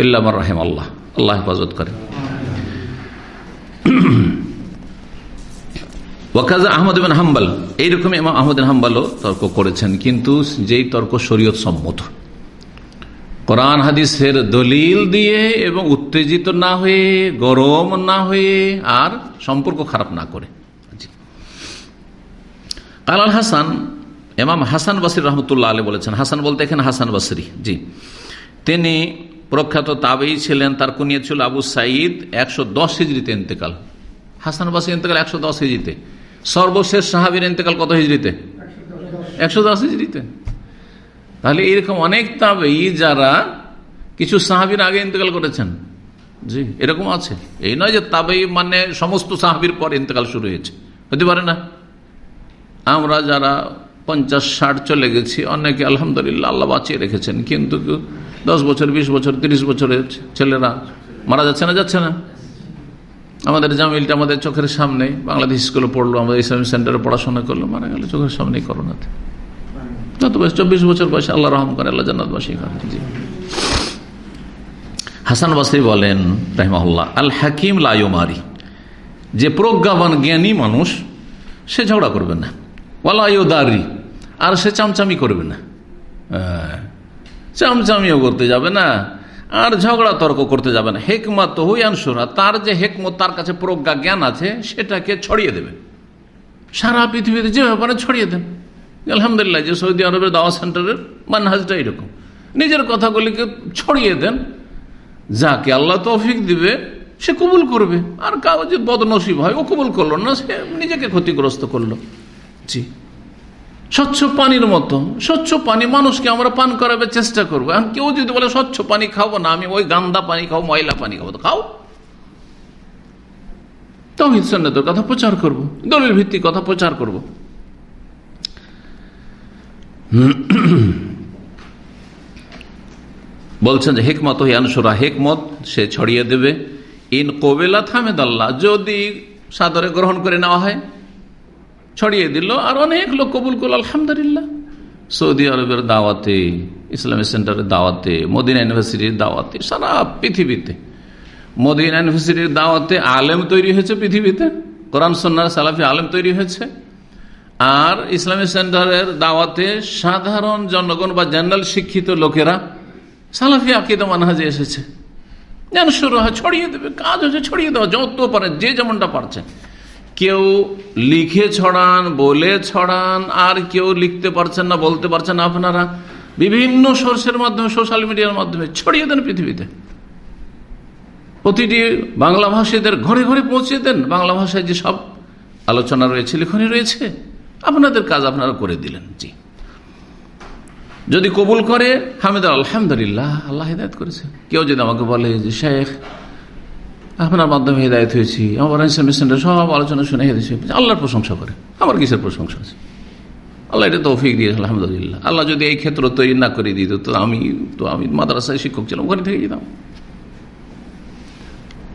ইল্লাম রাহেম আল্লাহ আল্লাহ হেফাজত করে। ওয়াকাজা আহমদ বিন হাম্বাল এইরকম ইমাম আহমদ হাম্বালও তর্ক করেছেন, কিন্তু যেই তর্ক শরীয়ত সম্মত কোরআন হাদিসের দলিল দিয়ে এবং উত্তেজিত না হয়ে, গরম না হয়ে, আর সম্পর্ক খারাপ না করে। কালাল হাসান এমাম হাসান বাসির রহমতুল্লাহ আলী বলেছেন, হাসান বলতে এখানে হাসান বাসরি, জি। তিনি প্রখ্যাত তাবেই ছিলেন, তার কুনিয়ে ছিল আবু সাইদ একশো দশ হিজড়িতে ইন্তেকাল। হাসান বাসির ইন্তেকাল একশো দশ হিজড়িতে সর্বশেষ সাহাবির ইন্তেকাল কত হিজড়িতে একশো দশ হিজড়িতে তাহলে এরকম অনেক তাবেই যারা কিছু সাহাবির আগে ইন্তেকাল করেছেন। জি, এরকম আছে। এই নয় যে তাবেই মানে সমস্ত সাহাবির পর ইন্তেকাল শুরু হয়েছে। হতে পারে না। আমরা যারা পঞ্চাশ, ষাট চলে গেছি, অনেকে আলহামদুলিল্লাহ আল্লাহ বাঁচিয়ে রেখেছেন। কিন্তু দশ বছর, বিশ বছর, তিরিশ বছরের ছেলেরা মারা যাচ্ছে না যাচ্ছে না। আমাদের জামিলটা আমাদের চোখের সামনে বাংলাদেশ স্কুলে পড়ল, আমাদের ইসলামিক সেন্টারে পড়াশোনা করল, মারা গেল, চোখের সামনেই করোনাতে। যত বয়স, চব্বিশ বছর বয়সে আল্লাহ রহম করে, আল্লাহ জান্নাতবাসী করেন হাসান বাসরি বলেন, রাহিমাহুল্লাহ, আল হাকিম লাইমারি যে প্রজ্ঞাবান, জ্ঞানী মানুষ, সে ঝগড়া করবে না। ওয়ালাইদারি আর সে চামচামি করবে না। চামচামিও করতে যাবে না। আর ঝগড়া তর্ক করতে যাবে না। হেকমত হুয়ানসুরা তার যে হেকমত, তার কাছে প্রজ্ঞা জ্ঞান আছে, সেটাকে ছড়িয়ে দেবে। সারা পৃথিবীতে যে ব্যাপারে ছড়িয়ে দেন। আলহামদুলিল্লাহ, যে সৌদি আরবের দাওয়া সেন্টারের মানহাজটা এরকম। নিজের কথাগুলিকে ছড়িয়ে দেন। যাকে আল্লাহ তৌফিক দিবে, সে কবুল করবে। আর কাউ যে বদনসিব হয়, ও কবুল করল না, সে নিজেকে ক্ষতিগ্রস্ত করল। জি। স্বচ্ছ পানির মতো। স্বচ্ছ পানি মানুষকে আমরা পান করাবে চেষ্টা করব। এখন কেউ যদি বলে, স্বচ্ছ পানি খাব না, আমি ওই গান্দা পানি খাব, ময়লা পানি খাব, তো খাও। তহিদ সন্ন্যতের কথা প্রচার করব, দলিল ভিত্তিক কথা প্রচার করব। বলছেন যে, হেকমত হিয়ানসুরা হেকমত সে ছড়িয়ে দেবে। ইন কোবেলা থামেদ আল্লাহ যদি সাদরে গ্রহণ করে নেওয়া হয় ছড়িয়ে দিল আর অনেক লোক কবুল করল, আলহামদুলিল্লাহ। সৌদি আরবের দাওয়াতে ইসলামিক সেন্টারের দাওয়াতে, মদিনা ইউনিভার্সিটির দাওয়াতে, সারা পৃথিবীতে, মদিনা ইউনিভার্সিটির দাওয়াতে আলেম তৈরি হয়েছে পৃথিবীতে। কোরআন সন্ন্যার সালাফি আলেম তৈরি হয়েছে। আর ইসলামিক সেন্টারের দাওয়াতে সাধারণ জনগণ বা জেনারেল শিক্ষিত লোকেরা সালাফি আকিদা মানহাজে এসেছে। যেন শুরু হয়, ছড়িয়ে দেবে, কাজ হচ্ছে ছড়িয়ে দেওয়া, যত পারে, যে যেমনটা পারছে। কেউ লিখে ছড়ান, বলে ছড়ান, আর কেউ লিখতে পারছেন না, বলতে পারছেন না আপনারা। বিভিন্ন সোর্সের মাধ্যমে, সোশ্যাল মিডিয়ার মাধ্যমে ছড়িয়ে দেন পৃথিবীতে। প্রতিটি বাংলা ভাষীদের ঘরে ঘরে পৌঁছে দেন। বাংলা ভাষায় যে সব আলোচনা রয়েছে, লেখনী রয়েছে, আপনাদের কাজ আপনারা করে দিলেন, জি। যদি কবুল করে হামিদ আলহামদুলিল্লাহ, আল্লাহ হিদায়ত করেছে। কেউ যদি আমাকে বলে যে, শেখ আপনার মাধ্যমে হৃদায়ত হয়েছি, আমার সেন্টার সব আলোচনা শুনে হেঁটেছি আল্লাহর প্রশংসা করে। আমার কিসের প্রশংসা আছে? আল্লাহ এটা তৌফিক দিয়েছে আলহামদুলিল্লাহ। আল্লাহ যদি এই ক্ষেত্র তৈরি না করে দিত, তো আমি তো আমি মাদ্রাসায় শিক্ষক ছিলাম, ওখানে থেকে যেতাম।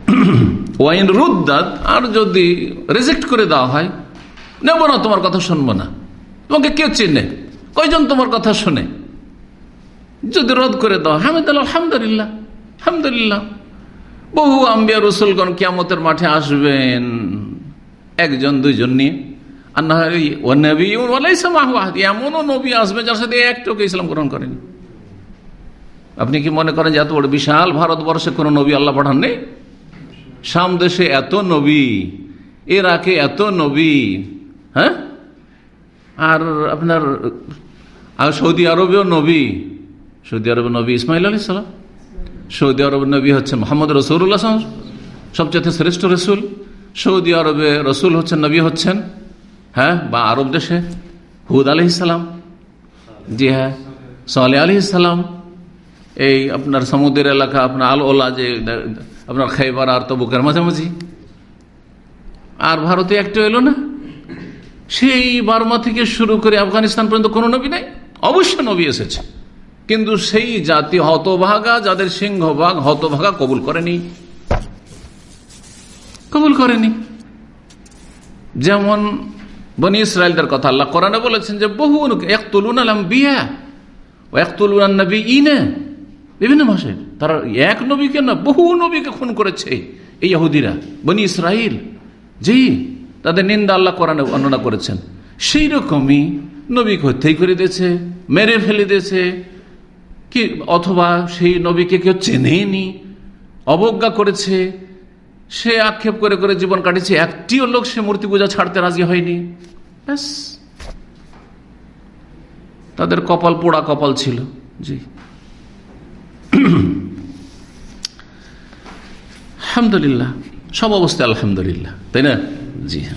(clears throat) ওয়াইন রুদ্দাত, আর যদি রেজেক্ট করে দেওয়া হয়, নেব না, তোমার কথা শুনব না। তোমাকে কে চেনে? কয়জন তোমার কথা শুনে? যদি রদ করে দাও হামিদ আলহামদুলিল্লাহ আলহামদুলিল্লাহ। বহু আম্বিয়া রসুলগণ কিয়ামতের মাঠে আসবেন। একজন, দুইজন নিয়ে। এমনও নবী আসবে যার সাথে একটুকে ইসলাম গ্রহণ করেনি। আপনি কি মনে করেন যে এত বড় বিশাল ভারতবর্ষে কোন নবী আল্লাহ পাঠান নেই সাম দেশে এত নবী এরাকে এত নবী হ্যাঁ? আর আপনার, আর সৌদি আরবেও নবী, সৌদি আরবের নবী ইসমাইল আলী সালাম। সৌদি আরব নবী হচ্ছেন মোহাম্মদ রসুল্লাহ সবচেয়ে শ্রেষ্ঠ রসুল। সৌদি আরবে রসুল হচ্ছেন নবী হচ্ছেন হ্যাঁ বা আরব দেশে, হুদ আলি সালাম। জি হ্যাঁ সালে আলি সালাম। এই আপনার সমুদ্রের এলাকা, আপনার আল ওলা যে, আপনার খাইবার আর তবুকের মাঝামাঝি। আর ভারতে একটা এলো না। সেই বার্মা থেকে শুরু করে আফগানিস্তান পর্যন্ত কোনো নবী নেই। অবশ্য নবী এসেছে। কিন্তু সেই জাতি হতভাগা, যাদের সিংহভাগ হতভাগা কবুল করেনি। কবুল করেনি। যেমন বনি ইসরায়েলদের কথা আল্লাহ কোরআনে বলেছেন যে বহু এক তুলুন আলাম বিয়া ও এক তুলুন নবী ইনে বিভিন্ন ভাষায়। তারা এক নবীকে না, বহু নবীকে খুন করেছে এই ইহুদিরা, বনি ইসরায়েল জি, তাদের নিন্দা আল্লাহ কোরআনে বর্ণনা করেছেন। সেই রকমই নবীকে হত্যাই করে দিয়েছে, মেরে ফেলে দিয়েছে কি, অথবা সেই নবীকে কেউ চেনেনি? অবজ্ঞা করেছে? সে আক্ষেপ করে করে জীবন কাটিয়েছে? একটিও লোক সে মূর্তি পূজা ছাড়তে রাজি হয়নি? ব্যাস। তাদের কপাল পোড়া কপাল ছিল। জি। আলহামদুলিল্লাহ। সব অবস্থায় আলহামদুলিল্লাহ। তাই না? জি। হ্যাঁ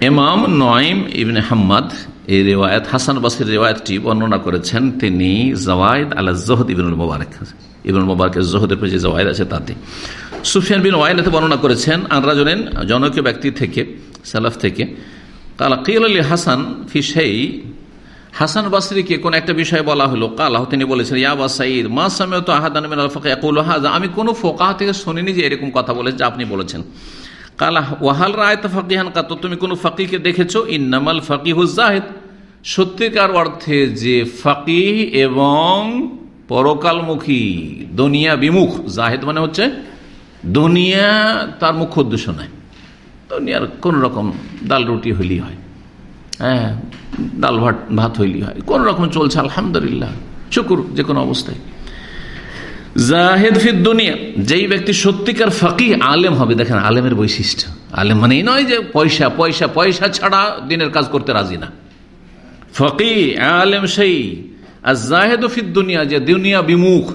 এমাম নয়ম ইবনে হাম্মাদ এই রেওয়ায়ত হাসান বাসির রেওয়ায়তটি বর্ণনা করেছেন তিনি জওয়ায়দ আল্লাহ জহদ ইবিনুল মোবারক। ইবিনুল মোবারকের জহদের যে জওয়ায়দ আছে তাতে। সুফিয়ান বিন ওয়াইনাতে বর্ণনা করেছেন আনরাজনেন জনকীয় ব্যক্তি থেকে, সালাফ থেকে, কালা কিল আলী হাসান ফিসাই হাসান বাসরিকে কোন একটা বিষয় বলা হলো কালাহ তিনি বলেছেন ইয়াবা সাইদ মা সামে তো আহাদান হাজা আমি কোনো ফোকাহ থেকে শুনিনি যে এরকম কথা বলেছে যা আপনি বলেছেন। কালা ওয়াহাল রায়ত ফাকিহান কাত তুমি কোন ফাকিকে দেখেছ? ইন্নামাল ফাকিহুজ জাহেদ। সত্যিকার অর্থে যে ফাকিহ এবং পরকালমুখী, দুনিয়া বিমুখ, জাহেদ মানে হচ্ছে দুনিয়া তার মুখ্য উদ্দেশ্য নয়। দুনিয়ার কোন রকম ডাল রুটি হইলেই হয়। হ্যাঁ ডাল ভাত ভাত হইলি হয়। কোন রকম চলছে, আলহামদুলিল্লাহ। শুকুর, যে কোনো অবস্থায়। জাহেদ ফির দুনিয়া, যেই ব্যক্তি সত্যিকার ফাঁকি, আলেম হবে। দেখেন, আলেমের বৈশিষ্ট্য। আলেম মানে এই নয় যে পয়সা পয়সা পয়সা ছাড়া দিনের কাজ করতে রাজি না। ফকি, আলেম সেই। আর জাহেদ ফির দুনিয়া, যে দুনিয়া বিমুখ,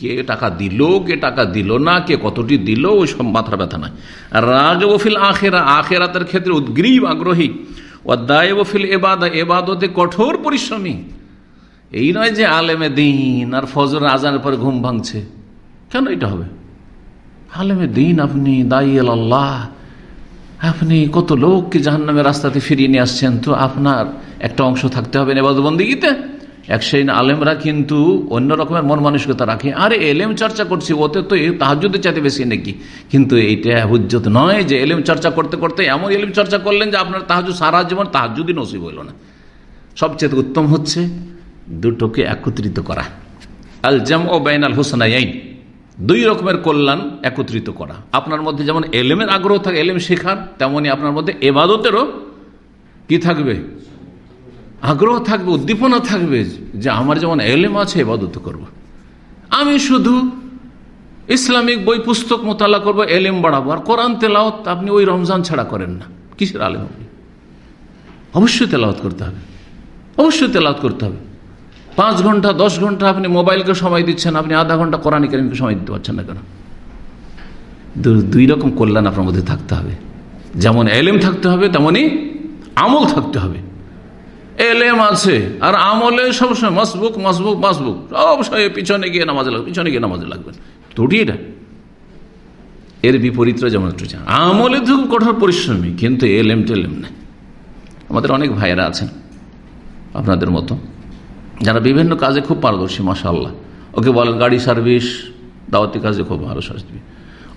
কে টাকা দিল, কে টাকা দিল না, কে কতটি দিল, ওই সব মাথার ব্যথা নাই রাগ ওফিল আখেরা, আখেরাতের ক্ষেত্রে উদ্গ্রীব, আগ্রহী। ও দায় ওফিল এবাদা এবাদতে কঠোর পরিশ্রমী। এই নয় যে আলেমে দিন আর ফজর আজানের পরে ঘুম ভাঙছে। কেন এটা হবে? আলেমে দিন আপনি, দায়ী আল্লাহ। আপনি কত লোককে জাহান্নামের রাস্তাতে ফিরিয়ে নিয়ে আসছেন তো আপনার একটা অংশ থাকতে হবে নেবাদবন্দিগিতে। এক সেই আলেমরা কিন্তু অন্য রকমের মন মানসিকতা রাখে। আরে এলেম চর্চা করছি, ওতে তো তাহাজুদের চাইতে বেশি নাকি? কিন্তু এইটা হুজ্জত নয় যে এলেম চর্চা করতে করতে এমন এলেম চর্চা করলেন যে আপনার তাহাজু সারা জীবন তাহাজুদই নসিব হইল না। সবচেয়ে উত্তম হচ্ছে দুটোকে একত্রিত করা। আল জাম ও বাইন আল হোসনাইন। দুই রকমের কল্যাণ একত্রিত করা। আপনার মধ্যে যেমন এলেমের আগ্রহ থাকে, এলেম শেখার, তেমনি আপনার মধ্যে এবাদতেরও কি থাকবে? আগ্রহ থাকবে, উদ্দীপনা থাকবে যে আমার যেমন এলেম আছে, এবাদত করব। আমি শুধু ইসলামিক বই, পুস্তক মোতালা করব, এলেম বাড়াবো। আর কোরআন তেলাওত আপনি ওই রমজান ছাড়া করেন না। কিসের আলেম আপনি? অবশ্যই তেলাওত করতে হবে। অবশ্যই তেলাওত করতে হবে। পাঁচ ঘণ্টা, দশ ঘণ্টা আপনি মোবাইলকে সময় দিচ্ছেন, আপনি আধা ঘণ্টা কোরআন কারিমকে সময় দিতে পারছেন না কেন? দুই রকম কল্যাণ আপনার মধ্যে থাকতে হবে। যেমন এলেম থাকতে হবে, তেমনই আমল থাকতে হবে। এলেম আছে, আর আমলে সবসময় মাসবুক মাসবুক মাসবুক, সব সময় পিছনে গিয়ে নামাজে লাগবে, পিছনে গিয়ে নামাজে লাগবেন ত্রুটি এটা। এর বিপরীতরা যেমন ত্রুটি। আমলে তো কঠোর পরিশ্রমী, কিন্তু এলেম টেলেম নেই। আমাদের অনেক ভাইয়েরা আছেন, আপনাদের মতো। যারা বিভিন্ন কাজে খুব পারদর্শী মাসাল্লাহ ওকে বলেন, গাড়ি সার্ভিস, দাওয়াতি কাজে খুব ভালো সার্ভিস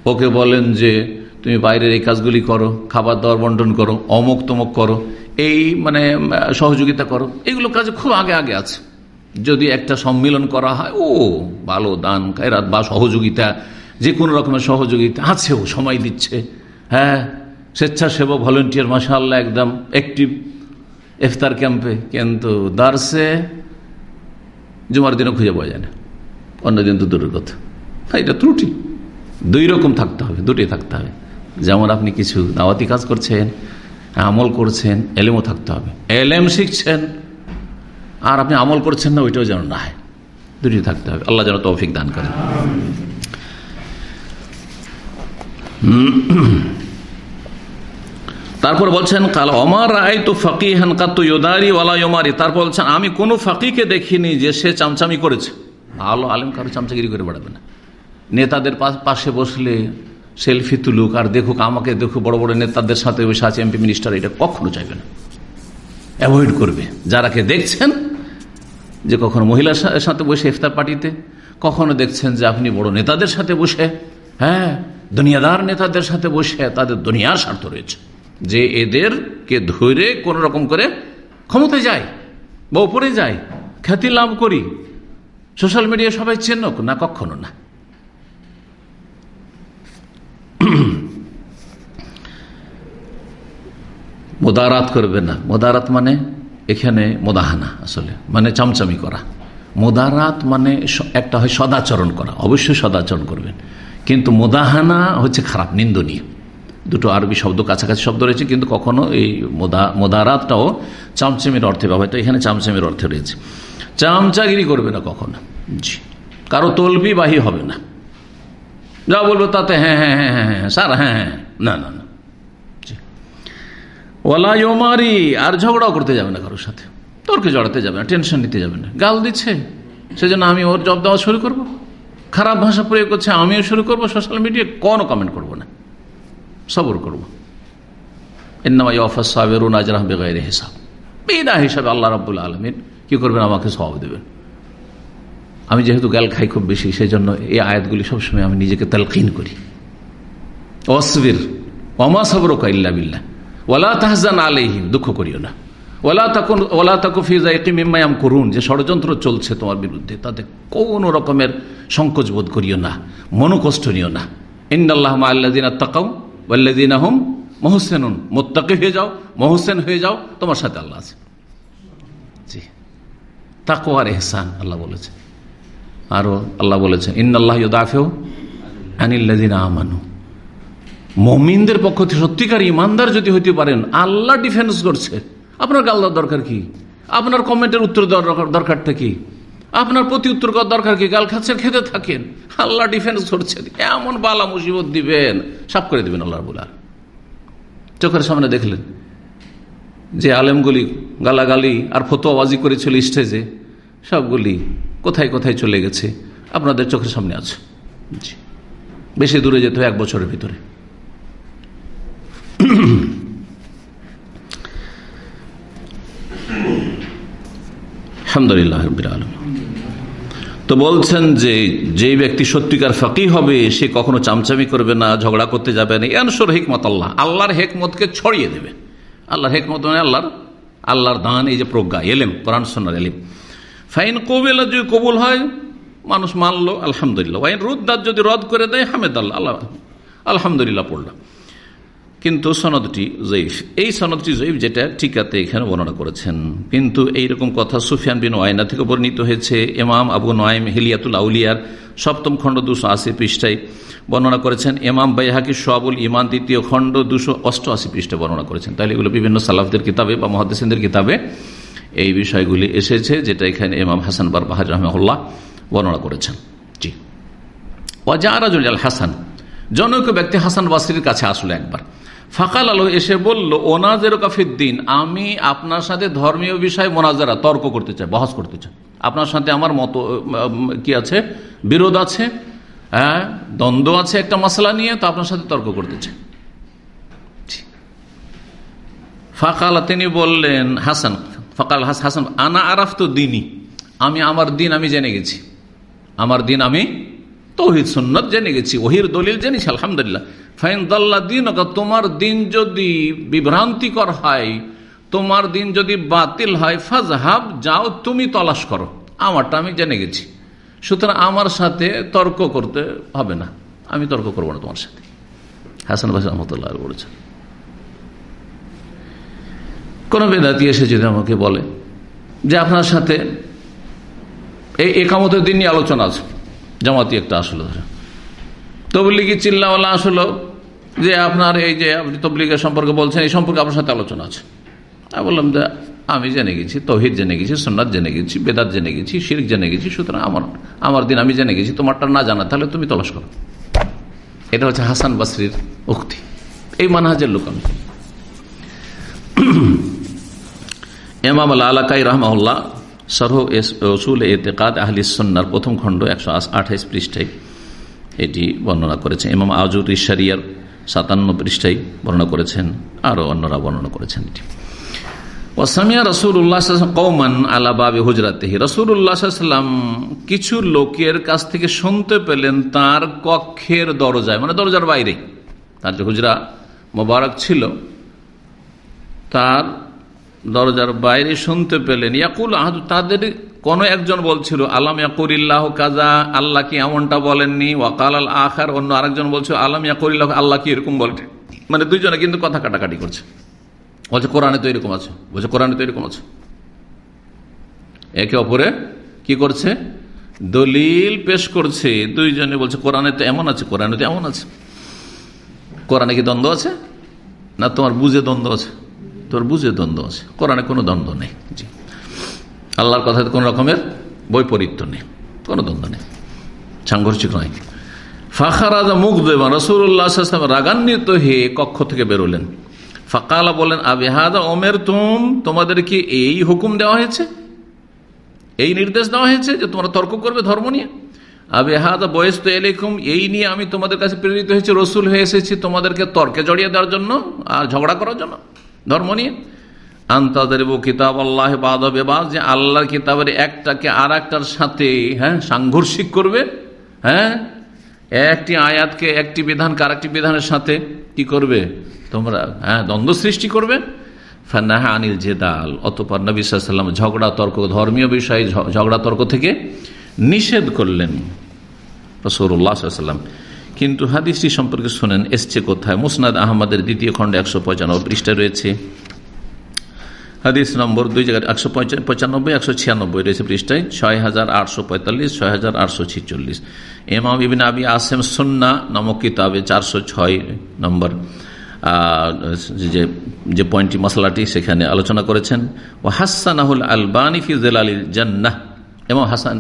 ওকে বলেন যে, তুমি বাইরের এই কাজগুলি করো, খাবার দাবার বন্টন করো, অমুক তমুক করো, এই মানে সহযোগিতা করো। এগুলো কাজে খুব আগে আগে আছে। যদি একটা সম্মিলন করা হয়, ও, ভালো দান, কায়রাত বা সহযোগিতা, যে কোনো রকমের সহযোগিতা, আছে ও, সময় দিচ্ছে। হ্যাঁ স্বেচ্ছাসেবক, ভলেন্টিয়ার মাসা আল্লাহ একদম অ্যাক্টিভ ইফতার ক্যাম্পে কিন্তু দার্সে জুমার দিনও খুঁজে পাওয়া যায় না। অন্যদিন তো দূরের কথা। এটা ত্রুটি। দুই রকম থাকতে হবে, দুটি থাকতে হবে। যেমন আপনি কিছু দাওয়াতি কাজ করছেন, আমল করছেন, এলেমও থাকতে হবে। এলেম শিখছেন, আর আপনি আমল করছেন না, ওইটাও যেন না হয়। দুটি থাকতে হবে। আল্লাহ যেন তৌফিক দান করেন। তারপর বলছেন, কাল অমার রায় তো ফাঁকি হান কাত্ত ইয়োদারি ওয়ালা ইমারি তারপর বলছেন, আমি কোনো ফাঁকিকে দেখিনি যে সে চামচামি করেছে। ভালো আলেম কারও চামচাগিরি করে বেড়াবে না। নেতাদের পাশে বসলে সেলফি তুলুক, আর দেখুক, আমাকে দেখুক, বড় বড় নেতাদের সাথে বসে আছে এমপি মিনিস্টার। এটা কখনো চাইবে না। অ্যাভয়েড করবে। যারাকে দেখছেন যে কখনো মহিলার সাথে বসে ইফতার পার্টিতে, কখনো দেখছেন যে আপনি বড় নেতাদের সাথে বসে হ্যাঁ দুনিয়াদার নেতাদের সাথে বসে, তাদের দুনিয়ার স্বার্থ রয়েছে। যে এদেরকে ধরে কোন রকম করে ক্ষমতায় যায় বা উপরে যায়, খ্যাতি লাভ করি, সোশ্যাল মিডিয়া সবাই চেনক না কখনো না। (clears throat) মোদারাত করবে না। মোদারাত মানে এখানে মোদাহানা আসলে মানে চামচামি করা। মোদারাত মানে একটা হয় সদাচরণ করা। অবশ্যই সদাচরণ করবেন। কিন্তু মোদাহানা হচ্ছে খারাপ, নিন্দনীয়। দুটো আরবি শব্দ কাছাকাছি শব্দ রয়েছে, কিন্তু কখনো এই মোদা, মোদারাতটাও চামচামির অর্থে ব্যবহৃত, এখানে চামচামির অর্থে রয়েছে। চামচাগিরি করবে না কখনো। জি। কারও তলবি বাহি হবে না। যা বলব তাতে হ্যাঁ হ্যাঁ হ্যাঁ হ্যাঁ হ্যাঁ স্যার হ্যাঁ হ্যাঁ না না না। ওলা ইমারি আর ঝগড়াও করতে যাবে না কারোর সাথে। তোরকে জড়াতে যাবে না, টেনশন নিতে যাবে না। গাল দিচ্ছে, সেজন্য আমি ওর জব দেওয়া শুরু করব। খারাপ ভাষা প্রয়োগ করছে, আমিও শুরু করব। সোশ্যাল মিডিয়ায় কোনো কমেন্ট করব না। সবর করব। এন্নামাই অফার সাহেবের হিসাব আল্লাহ রাবুল আলমিন কি করবেন? আমাকে সব দেবেন। আমি যেহেতু গাল খাই খুব বেশি সেই জন্য এই আয়াতগুলি সবসময় আমি নিজেকে তালকিন করি। অসবির অমা সবর কাইল্লা বিল্লা ওলা তাহজান আলহিম দুঃখ করিও না। ওলা তখন ওলা তাকুফিজাইকিমিমায়াম করুন যে ষড়যন্ত্র চলছে তোমার বিরুদ্ধে, তাতে কোনো রকমের সংকোচ বোধ করিও না, মনোকষ্ট নিও না। ইন্দাল্লাহ আল্লাদিন তাকাও আল্লাদিন আহম মহসেন মোত্তাকে হয়ে যাও, মহসেন হয়ে যাও, তোমার সাথে আল্লাহ আছে। জি। তাকো আর এহসান, আল্লাহ বলেছে। আরও আল্লাহ বলেছেন ইন্নআল্লাহ ইউদাফেও আনিল্লাদিন আমানু। মমিনদের পক্ষ থেকে সত্যিকার ইমানদার যদি হইতে পারেন, আল্লাহ ডিফেন্স করছে। আপনার গাল্লার দরকার কি? আপনার কমেন্টের উত্তর দেওয়ার দরকারটা কি? আপনার প্রতি উত্তর করার দরকার কি? গাল খাচ্ছেন, খেতে থাকেন। আল্লাহ ডিফেন্স করছেন এমন বালা মুসিবত দিবেন। সাফ করে দিবেন আল্লাহ বুলার চোখের সামনে দেখলেন যে আলেমগুলি গালাগালি আর ফতোয়াবাজি করেছিল স্টেজে সবগুলি কোথায় কোথায় চলে গেছে? আপনাদের চোখের সামনে আছে। বেশি দূরে যেতে হয় এক বছরের ভিতরে। আলহামদুলিল্লাহ আলম তো বলছেন যে যে ব্যক্তি সত্যিকার ফাঁকি হবে, সে কখনো চামচামি করবে না, ঝগড়া করতে যাবে না। এনসর হেকমত আল্লাহ। আল্লাহর হেকমতকে ছড়িয়ে দেবে। আল্লাহর হেকমত মানে আল্লাহর আল্লাহর দান, এই যে প্রজ্ঞা, এলেম, কোরআন সন্ন্যার এলিম। ফাইন কবিল যদি কবুল হয়, মানুষ মানলো, আলহামদুলিল্লাহ। ওয়াইন রুদ্দার যদি রদ করে দেয় হামেদ আল্লাহ আল্লাহ আলহামদুলিল্লাহ পড়লাম কিন্তু সনদটি জয়ীফ। এই সনদটি জয়ীফ যেটা টিকাতে এখানে বর্ণনা করেছেন। কিন্তু এইরকম কথা সুফিয়ান বিন ওয়াইনা থেকে বর্ণিত হয়েছে। এমাম আবু নয়ম হিলিয়াতুল আউলিয়ার সপ্তম খণ্ড দুশো আশি পৃষ্ঠায় বর্ণনা করেছেন। এমাম বাইহাকি সোয়াবুল ইমান দ্বিতীয় খণ্ড দুশো অষ্টআশি পৃষ্ঠায় বর্ণনা করেছেন। তাহলে এগুলো বিভিন্ন সালাফদের কিতাবে বা মহাদিসের কিতাবে এই বিষয়গুলি এসেছে, যেটা এখানে এমাম হাসান বার বাহাজ রহমল্লাহ বর্ণনা করেছেন। জি। ওয়াজা আরাজুল হাসান, জনৈক ব্যক্তি হাসান বাসির কাছে আসলো একবার। ফাঁকাল আলো এসে বলল ওনাজের কাফিদ্দিন আমি আপনার সাথে ধর্মীয় বিষয়ে মোনাজারা, তর্ক করতে চাই, বহস করতে চাই। আপনার সাথে আমার মতো কি আছে? বিরোধ আছে হ্যাঁ দ্বন্দ্ব আছে একটা মশলা নিয়ে, তো আপনার সাথে তর্ক করতে চাই। ফাঁকাল, তিনি বললেন, হাসান, ফাঁকাল হাসান, আনা আরাফ তো দিনই আমি আমার দিন আমি জেনে গেছি। আমার দিন আমি তৌহিদ সুন্নত জেনে গেছি, ওহির দলিল জেনেছি, আলহামদুলিল্লাহ। ফাইন তোমার দিন যদি বিভ্রান্তিকর হয়, তোমার দিন যদি বাতিল হয়, ফাজহাব, যাও তুমি তলাশ করো। আমারটা আমি জেনে গেছি। সুতরাং আমার সাথে তর্ক করতে হবে না। আমি তর্ক করব না তোমার সাথে। হাসান ভাই রহমতুল্লাহ বলেছেন। কোন বেদাতি এসে যদি আমাকে বলে যে আপনার সাথে এই একামতের দিন নিয়ে আলোচনা আছে। জামাতি একটা আসলে ধরে তবলিগি চিল্লাওয়ালা আসলো যে আপনার এই যে আপনি তবলিগের সম্পর্কে বলছেন, এই সম্পর্কে আপনার সাথে আলোচনা আছে। আমি বললাম যে আমি জেনে গেছি, তহিদ জেনে গেছি সোনাদ জেনে গেছি, বেদাত জেনে গেছি, শিরিক জেনে গেছি, সুতরাং আমার আমার দিন আমি জেনে গেছি, তোমারটা না জানা, তাহলে তুমি তলাশ করো। এটা হচ্ছে হাসান বাসরির উক্তি। এই মানহাজের লোক আমি। এমাম আলাকাই রহমাউল্লাহ সরহ এস রসুল এতেকাদ আহলি সন্ন্যার প্রথম খণ্ড একশো আঠাইশ পৃষ্ঠায় এটি বর্ণনা করেছেন। ইমাম আজুর ইশারিয়ার সাতান্ন পৃষ্ঠায় বর্ণনা করেছেন, আরও অন্যরা বর্ণনা করেছেন এটি। ওসামিয়া রসুল্লাহ কৌমান আলাবাবি হুজরাতেহি। রসুল্লাহাম কিছু লোকের কাছ থেকে শুনতে পেলেন তার কক্ষের দরজায় মানে দরজার বাইরে। তার যে হুজরা মোবারক ছিল, তার দরজার বাইরে শুনতে পেলেন। ইয়াকুল আহাদু, তাদের কোন একজন বলছিল, আলাম ইয়াকুরিল্লাহ কাজা আল্লাহ কি এমনটা বলেননি? ওয়াকাল আল আখার, অন্য আরেকজন বলছিল আলাম ইয়াকুরিল্লাহ, আল্লাহ কি এরকম বলেন? মানে দুইজনে কিন্তু কথা কাটাকাটি করছে। বলছে, কোরআনে তো এরকম আছে। বলছে, কোরআনে তো এরকম আছে। একে অপরে কি করছে? দলিল পেশ করছে। দুইজনে বলছে, কোরআনে তো এমন আছে, কোরআনে তো এমন আছে। কোরআনে কি দ্বন্দ্ব আছে? না, তোমার বুঝে দ্বন্দ্ব আছে। তোর বুঝে দ্বন্দ্ব আছে। কোরআনে কোনো দ্বন্দ্ব নেই। জি। আল্লাহর কথাতে কোনো রকমের বৈপরীত্য নেই। কোনো দ্বন্দ্ব নেই। সাংঘর্ষিক নয়। ফাখারাজা মুখ দেবান রসুল্লাহ রাগান্বিত হয়ে কক্ষ থেকে বেরোলেন। ফাকালা বলেন আবেহাদা ওমের তুম তোমাদের কি এই হুকুম দেওয়া হয়েছে? এই নির্দেশ দেওয়া হয়েছে যে তোমরা তর্ক করবে ধর্ম নিয়ে? আবেহাদা বয়স তো এলেকুম এই নিয়ে আমি তোমাদের কাছে প্রেরিত হয়েছি, রসুল হয়ে এসেছি তোমাদেরকে তর্কে জড়িয়ে দেওয়ার জন্য আর ঝগড়া করার জন্য? ধর্ম নিয়ে। আন্তাদের কিতাব আল্লাহ বাদ যে আল্লাহর কিতাবের একটাকে আর একটার সাথে হ্যাঁ সাংঘর্ষিক করবে হ্যাঁ? একটি আয়াতকে একটি বিধানকে আর একটি বিধানের সাথে কি করবে? তোমরা হ্যাঁ দ্বন্দ্ব সৃষ্টি করবে। ফান্নাহা আনিল জেদাল, অতপর নবী সাল্লাম ঝগড়া, তর্ক, ধর্মীয় বিষয়ে ঝগড়া, তর্ক থেকে নিষেধ করলেন। রসৌল্লাহ সাল্লাম কিন্তু হাদিসটি সম্পর্কে শোনেন এসছে কোথায়? মুসনাদ আহমদের দ্বিতীয় খণ্ড একশো পঁচানব্বই পৃষ্ঠা রয়েছে। হাদিস নম্বর দুই জায়গায় একশো পঁচানব্বই, একশো ছিয়ানব্বই রয়েছে পৃষ্ঠায়, ছয় হাজার আটশো পঁয়তাল্লিশ, ছয় হাজার আটশো ছিচল্লিশ। এমাম ইবিন আবি আসেম সন্না নামক কিতাবে চারশো ছয় নম্বর যে যে পয়েন্টটি মশলাটি সেখানে আলোচনা করেছেন। ও হাসানাহুল আলবানি ফিজেল আলী জান্নাহ। এবং হাসান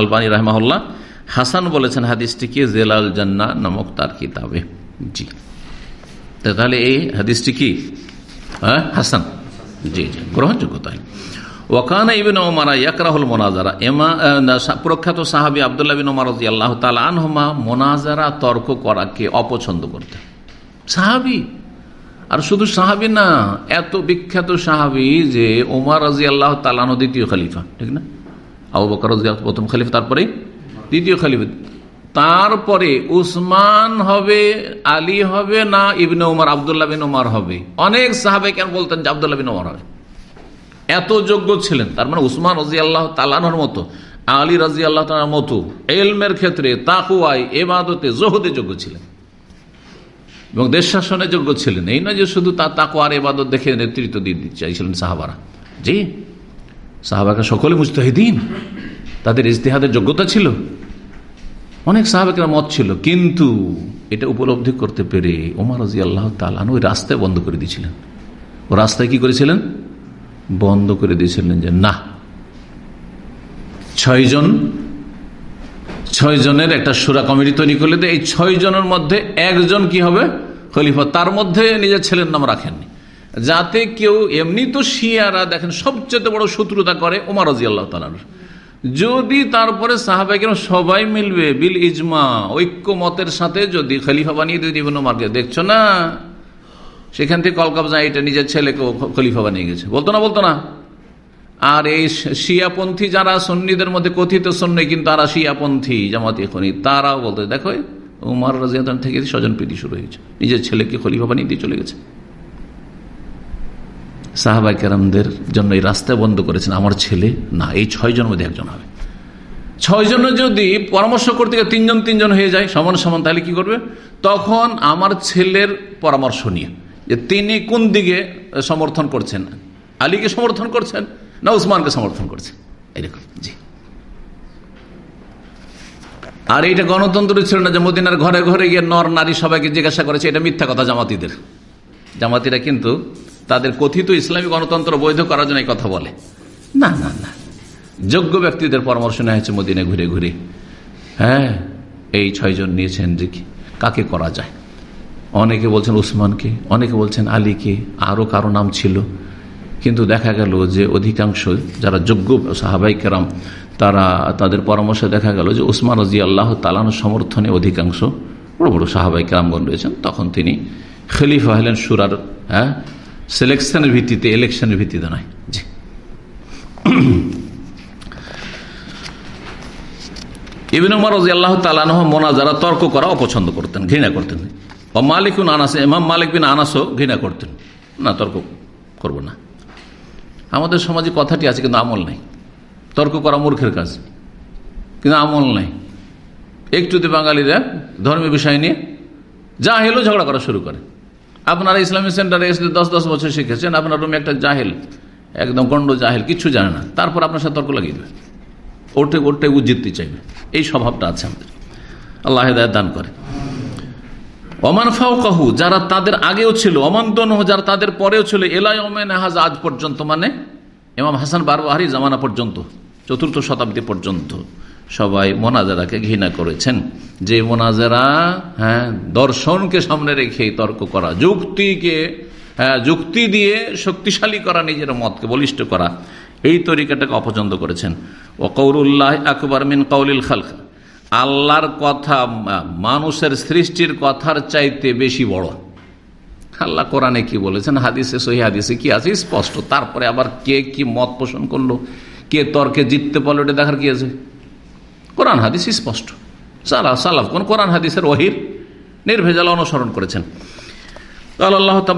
আলবানী রহমাউল্লাহ হাসান বলেছেন হাদিসটিকে জেলাল জান্না নামক তার কিতাবে। জি। তাহলে এই হাদিসটি কি? হ্যাঁ হাসান। জি জি, গ্রহণযোগ্য তাই। ওমারা ইয়াকরাহুল মোনাজারা। এমা প্রখ্যাত আল্লাহ মোনাজারা তর্ক করাকে অপছন্দ করতে সাহাবি? আর শুধু সাহাবি না, এত বিখ্যাত সাহাবি যে ওমার আল্লাহ দ্বিতীয় খালিফা, ঠিক না? প্রথম খালিফা তারপরে দ্বিতীয় খালিফা তারপরে উসমান হবে, আলী হবে না ইবনে উমার, আবদুল্লাহ বিন উমার হবে? অনেক সাহাবে কেন বলতেন যে আবদুল্লাহ বিন উমার হবে। এত যোগ্য ছিলেন, তার মানে উসমান রাজি আল্লাহ তালানোর মতো, আলী রাজি আল্লাহ তালার মতো, এলমের ক্ষেত্রে তাকুয়াই এবাদতে জহুদে যোগ্য ছিলেন। এবং দেশ শাসনের যোগ্য ছিলেন। এই নয় যে শুধু তার তাকুয়ার এবাদত দেখে নেতৃত্ব দিয়ে দিতে চাইছিলেন সাহাবারা। জি, সাহাবাকে সকলে মুস্তাহিদিন তাদের ইজতেহাদের যোগ্যতা ছিল? অনেক সাহাবেকের মত ছিল, কিন্তু এটা উপলব্ধি করতে পেরে ওমর রাজি আল্লাহ তালান ওই রাস্তায় বন্ধ করে দিয়েছিলেন। ও রাস্তায় কি করেছিলেন? বন্ধ করে দিয়েছিলেন যে না ছয়জন ছয় জনের একটা সুরা কমিটি তৈরি করলে এই ছয় জনের মধ্যে একজন কি হবে? খলিফা। তার মধ্যে নিজের ছেলের নাম রাখেননি। যাতে কেউ, এমনি তো শিয়ারা দেখেন সবচেয়ে বড় শত্রুতা করে ওমার রাজি আল্লাহ তালার যদি তারপরে সাহাবাইকের সবাই মিলবে, বিল ইজমা ঐক্য মতের সাথে যদি খলিফা বানিয়ে দিয়ে দিবেন মার্কে দেখছ না? সেখান থেকে কলকাবজা এটা নিজের ছেলেকে খলিফা বানিয়ে গেছে। বলতো না বলতো না? আর এই শিয়াপন্থী যারা সন্নিদের মধ্যে কথিত সন্নি কিন্তু তারা শিয়াপন্থী জামাতি খনি, তারাও বলতে, দেখো, উমার রাজিয়ান থেকে স্বজন প্রীতি শুরু হয়েছে। নিজের ছেলেকে খলিফা বানিয়ে দিয়ে চলে গেছে। সাহাবাই কেরামদের জন্য এই রাস্তা বন্ধ করেছেন। আমার ছেলে না, এই ছয় জন মধ্যে একজন হবে। ছয় জনের যদি পরামর্শ করতে গিয়ে তিনজন তিনজন হয়ে যায়, সমান সমান, তাহলে কি করবে? তখন আমার ছেলের পরামর্শ নিয়ে, যে তিনি কোন দিকে সমর্থন করছেন? আলীকে সমর্থন করছেন না উসমানকে সমর্থন করছেন? এরকম জি। আর এইটা গণতন্ত্র ছিল না যে মদিনার ঘরে ঘরে গিয়ে নর নারী সবাইকে জিজ্ঞাসা করেছে, এটা মিথ্যা কথা জামাতিদের। জামাতিরা কিন্তু তাদের কথিত ইসলামী গণতন্ত্র বৈধ করার জন্য কথা বলে। না না না। যোগ্য ব্যক্তিদের পরামর্শ নেওয়া হয়েছে মদিনে ঘুরে ঘুরে। হ্যাঁ এই ছয়জন নিয়েছেন যে কাকে করা যায়? অনেকে বলছেন উসমানকে অনেকে বলছেন আলীকে আরও কারও নাম ছিল। কিন্তু দেখা গেল যে অধিকাংশ যারা যোগ্য সাহাবাই কেরাম তারা তাদের পরামর্শে দেখা গেল যে উসমান রাজি আল্লাহ তালানো সমর্থনে অধিকাংশ বড় বড় সাহাবাই কেরামগণ রয়েছেন। তখন তিনি খলিফা হলেন সুরার হ্যাঁ সিলেকশনের ভিত্তিতে ইলেকশনের ভিত্তিতে নয়। জি। ইবিন রাজি আল্লাহ তালানহ মোনাজারা তর্ক করা অপছন্দ করতেন, ঘৃণা করতেন। ও মালিক আনাস ইমাম মালিক বিন আনাসও ঘৃণা করতেন। না, তর্ক করব না। আমাদের সমাজে কথাটি আছে, কিন্তু আমল নাই। তর্ক করা মূর্খের কাজ। কিন্তু আমল নাই। একটুতে বাঙালিরা ধর্মীয় বিষয় নিয়ে যা হেলো ঝগড়া করা শুরু করে। আপনারা ইসলামিক সেন্টারে এসে দশ দশ বছর শিখেছেন, আপনার রুমে একটা জাহেল, একদম গন্ড জাহেল কিছু জানে না। তারপর আপনার সাথে তর্ক লাগিয়ে দেবে ওটে ওটে জিততে চাইবে। এই স্বভাবটা আছে আমাদের। আল্লাহ দান করে। অমান ফাউকাহু যারা তাদের আগেও ছিল অমান দনহ, যারা তাদের পরেও ছিল এলাই ওমেন হাজ আজ পর্যন্ত মানে এমাম হাসান বারবাহারি জামানা পর্যন্ত, চতুর্থ শতাব্দী পর্যন্ত। সবাই মোনাজারাকে ঘৃণা করেছেন। যে মোনাজারা হ্যাঁ দর্শনকে সামনে রেখে তর্ক করা, যুক্তিকে হ্যাঁ যুক্তি দিয়ে শক্তিশালী করা, নিজের মতকে বলিষ্ঠ করা, এই তরিকাটাকে অপছন্দ করেছেন। ও কৌরুল্লাহ আকবর মিন কৌলিল খালখা আল্লাহর কথা, মানুষের সৃষ্টির কথার চাইতে বেশি বড়। আল্লাহ কোরআনে কি বলেছেন? হাদিসে, সহি হাদিসে কি আছে? স্পষ্ট। তারপরে আবার কে কি মত পোষণ করল? কে তর্কে জিততে পারল? এটা দেখার কি আছে? কোরআন হাদিস স্পষ্ট। সালাহ সালাফ কোন কোরআন হাদিসের ওহির নির্ভেজাল অনুসরণ করেছেন। আল্লাহ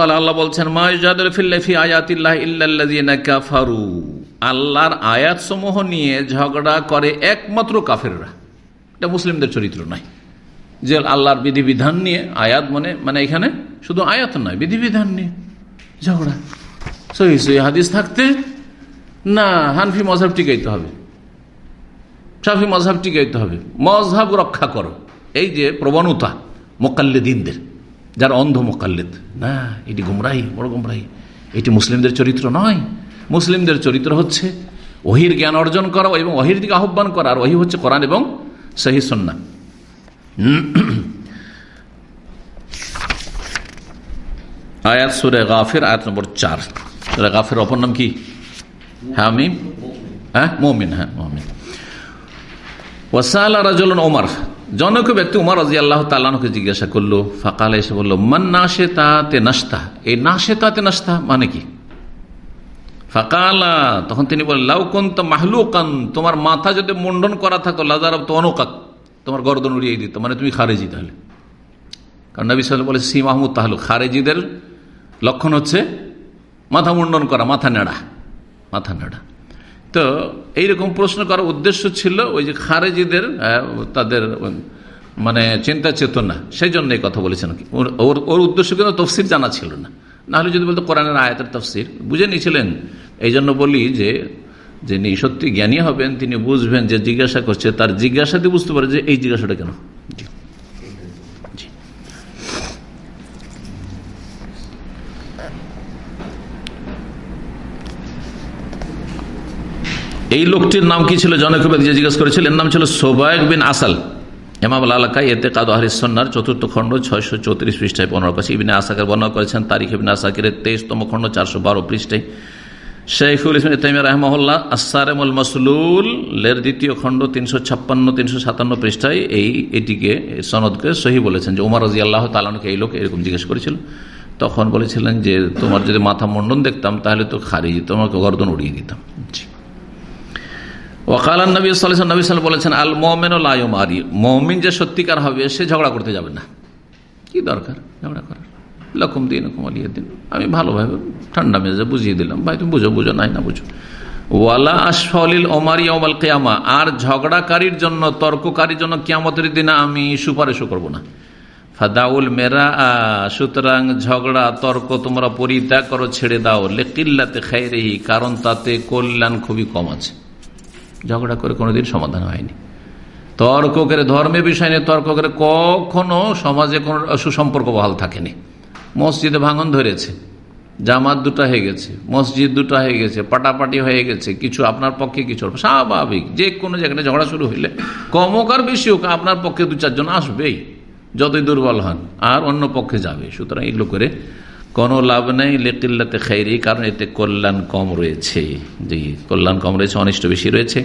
আল্লাহ বলছেন আল্লাহর আয়াত সমূহ নিয়ে ঝগড়া করে একমাত্র কাফেররা। এটা মুসলিমদের চরিত্র নয়। যে আল্লাহর বিধিবিধান নিয়ে, আয়াত মানে মানে এখানে শুধু আয়াত নয়, বিধিবিধান নিয়ে ঝগড়া। সহি হাদিস থাকতে না, হানফি মজাব টিকাইতে হবে। সাফি মজাব টিকাইতে হবে। মজাব রক্ষা করো। এই যে প্রবণতা মোকাল্লেদিনদের, যার অন্ধ মোকাল্লেদ। না, এটি গুমরাহি, বড় গুমরাহি। এটি মুসলিমদের চরিত্র নয়। মুসলিমদের চরিত্র হচ্ছে ওহির জ্ঞান অর্জন করা এবং ওহির দিকে আহ্বান করা, আর ওহি হচ্ছে কোরআন এবং সহি সন্না। আয়াত সুরে গাফের, আয়াত নম্বর চার। সুরে গাফের অপর নাম কি? হ্যাঁ আমি হ্যাঁ মমিন। হ্যাঁ ওয়াসাল রাজুল ওমর জনক ব্যক্তি উমর রাজি আল্লাহ তালানকে জিজ্ঞাসা করল, ফাঁকাল এসে বলল, মান নাশে তাতে নাস্তা এই নাশে তাতে নাস্তা মানে কি? ফাঁকালা, তখন তিনি বললেন লাউকন্ত মাহলুকান, তোমার মাথা যদি মুন্ডন করা থাকতো লাজার তো অনুকাক তোমার গর্দন উড়িয়ে দিত মানে তুমি খারেজি তাহলে। কারণ নবী সাল বলে সি মাহমুদ তাহলে খারেজিদের লক্ষণ হচ্ছে মাথা মুন্ডন করা, মাথা নেড়া মাথা নেড়া। তো এইরকম প্রশ্ন করার উদ্দেশ্য ছিল ওই যে খারেজিদের তাদের মানে চিন্তা চেতনা। সেই জন্য এই কথা বলেছেন। কি ওর ওর উদ্দেশ্য কিন্তু তফসির জানা ছিল না। নাহলে যদি বলতো কোরআনের আয়াতের তফসির, বুঝে নিয়েছিলেন। এই জন্য বলি যে, যিনি সত্যি জ্ঞানী হবেন, তিনি বুঝবেন যে জিজ্ঞাসা করছে, তার জিজ্ঞাসাতে বুঝতে পারে যে এই জিজ্ঞাসাটা কেন? এই লোকটির নাম কি ছিল? জনক জিজ্ঞেস করেছিল, এর নাম ছিল সোবায়ক বিন আসাল। হেমাম আলাকায় এতে কাদ হরিসন্নার চতুর্থ খণ্ড, ছয়শো চৌত্রিশ পৃষ্ঠায় বর্ণনা করেছে। ইবিনে আসাকের বর্ণনা করেছেন, তারিখ ইবিন আসাকের তেইশতম খণ্ড, চারশো বারো পৃষ্ঠায়। শেখুল ইসলাম ইতাইম রহমহল্লা আসারেমুল মসলুল লের দ্বিতীয় খণ্ড, তিনশো ছাপ্পান্ন, তিনশো সাতান্ন পৃষ্ঠায় এই, এটিকে সনদকে সহি বলেছেন। যে উমার রাজি আল্লাহ তালানকে এই লোক এরকম জিজ্ঞেস করেছিল। তখন বলেছিলেন যে, তোমার যদি মাথা মন্ডন দেখতাম, তাহলে তো খারিজ, তোমাকে গর্দন উড়িয়ে দিতাম। জি। ওকালান নবী সাল্লাম নবী সাল বলেছেন, আল মোমেন ও লায়ম আরি মমিন যে সত্যিকার হবে, সে ঝগড়া করতে যাবে না। কি দরকার? ঝগড়া করার। লকম দিন কুমালিয়ে দিন। আমি ভালোভাবে ঠান্ডা মেজাজে বুঝিয়ে দিলাম। ভাই, তুমি বুঝো বুঝো, নাই না বুঝো। ওয়ালা আশফলিল ওমারি ওমাল কেয়ামা। আর ঝগড়াকারীর জন্য, তর্ককারীর জন্য কিয়ামতের দিনে আমি সুপারিশও করব না। ফাদাউল মেরা সুতরাং ঝগড়া, তর্ক তোমরা পরিত্যাগ করো, ছেড়ে দাও। লেকিল্লাতে খাই কারণ তাতে কল্যাণ খুবই কম আছে। ঝগড়া করে কোনোদিন সমাধান হয়নি। তর্ক করে, ধর্মের বিষয় নিয়ে তর্ক করে কখনো সমাজে কোনো সুসম্পর্ক বহাল থাকেনি। মসজিদে ভাঙন ধরেছে, জামাত দুটা হয়ে গেছে, মসজিদ দুটা হয়ে গেছে, পাটাপাটি হয়ে গেছে, কিছু আপনার পক্ষে, কিছু স্বাভাবিক, যে কোনো জায়গায় ঝগড়া শুরু হইলে কমকার বেশি হোক, আপনার পক্ষে দু চারজন আসবেই, যতই দুর্বল হন, আর অন্য পক্ষে যাবে। সুতরাং এগুলো করে কোনো লাভ নেই, লেকিল্লাতে খাইরি, কারণ এতে কল্যাণ কম রয়েছে। জি, কল্যাণ কম রয়েছে, অনিষ্ট বেশি রয়েছে।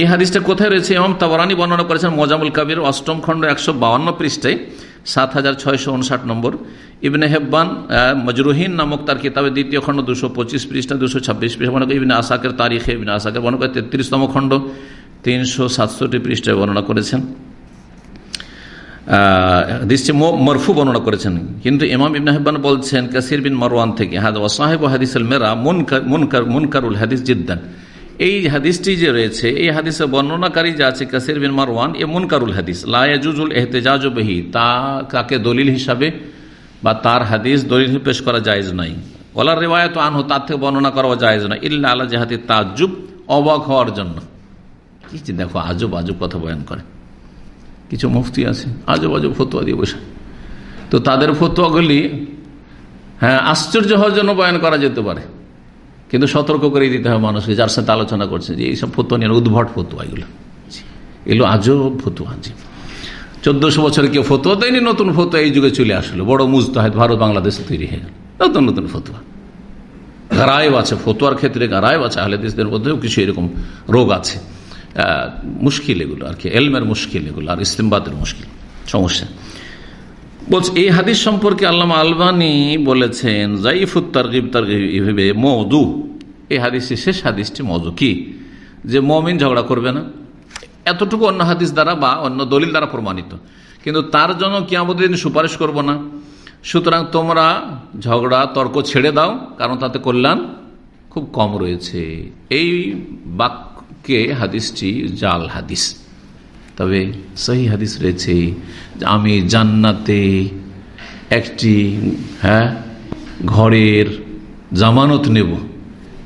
এই হাদিসটা কোথায় রয়েছে? এবং তাবরানি বর্ণনা করেছেন মজামুল কাবির, অষ্টম খণ্ড একশো বাউন্ন পৃষ্ঠায় সাত হাজার ছয়শো উনষাট নম্বর। ইবনে হেব্বান মজরুহিন নামক তার কিতাবে দ্বিতীয় খণ্ড দুশো পঁচিশ পৃষ্ঠা, দুশো ছাব্বিশ পৃষ্ঠা মনে করি ইবনে আসাকের তারিখে, ইবনে আসাকের বর্ণনা করে তেত্রিশতম খণ্ড, তিনশো সাতষট্টি পৃষ্ঠায় বর্ণনা করেছেন। দৃষ্টি মরফু বর্ণনা করেছেন। কিন্তু ইমাম ইবন বলছেন, কাসির বিন মারওয়ান থেকে, হাদ ওয়াসাহেব হাদিসুল মেরা মুনকার মুনকারুল হাদিস জিদ্দান। এই হাদিসটি যে রয়েছে, এই হাদিসের বর্ণনাকারী যা আছে, কাসির বিন মারওয়ান, এ মুনকারুল হাদিস। লায়াজুজুল এহতেজাজ বেহি, তা কাকে দলিল হিসাবে বা তার হাদিস দলিল পেশ করা জায়েজ নাই। ওলার রেওয়ায়ত আনহু, তার থেকে বর্ণনা করা জায়েজ নয়। ইল্লা আল্লাহ জাহাতি তাজুব অবাক হওয়ার জন্য। দেখো, আজব আজব কথা বয়ান করে। কিছু মুফতি আছে। আজব আজব ফতুয়া দিয়ে বসে। তো তাদের ফতুয়াগুলি হ্যাঁ আশ্চর্য হওয়ার জন্য বয়ান করা যেতে পারে। কিন্তু সতর্ক করে দিতে হবে মানুষকে, যার সাথে আলোচনা করছে যে এইসব ফতুয়া নিয়ে উদ্ভট ফতুয়া এগুলো। এগুলো আজব ফতুয়া, জি। চোদ্দশো বছর কেউ ফতুয়া দেয়নি, নতুন ফতুয়া এই যুগে চলে আসলো। বড় মুজতাহেদ ভারত বাংলাদেশে তৈরি হয়ে গেল। নতুন নতুন ফতুয়া। গারায়ব আছে, ফতুয়ার ক্ষেত্রে গারায়ব আছে আহলেদেশদের মধ্যেও কিছু এরকম রোগ আছে। মুশকিল এগুলো আর কি, এলমের মুশকিল এগুলো আর ইসলামবাদের মুশকিল, সমস্যা। বলছে, এই হাদিস সম্পর্কে আল্লামা আলবানি বলেছেন জাইফুত তারগিব তারগিবে মধু এই হাদিসটি শেষ হাদিসটি মধু কি? যে মমিন ঝগড়া করবে না। এতটুকু অন্য হাদিস দ্বারা বা অন্য দলিল দ্বারা প্রমাণিত। কিন্তু তার জন্য কি আমাদের সুপারিশ করব না। সুতরাং তোমরা ঝগড়া, তর্ক ছেড়ে দাও, কারণ তাতে কল্যাণ খুব কম রয়েছে। এই বাক্যে হাদিসটি? জাল হাদিস। তবে সহি হাদিস রয়েছে আমি জান্নাতে একটি হ্যাঁ ঘরের জামানত নেব।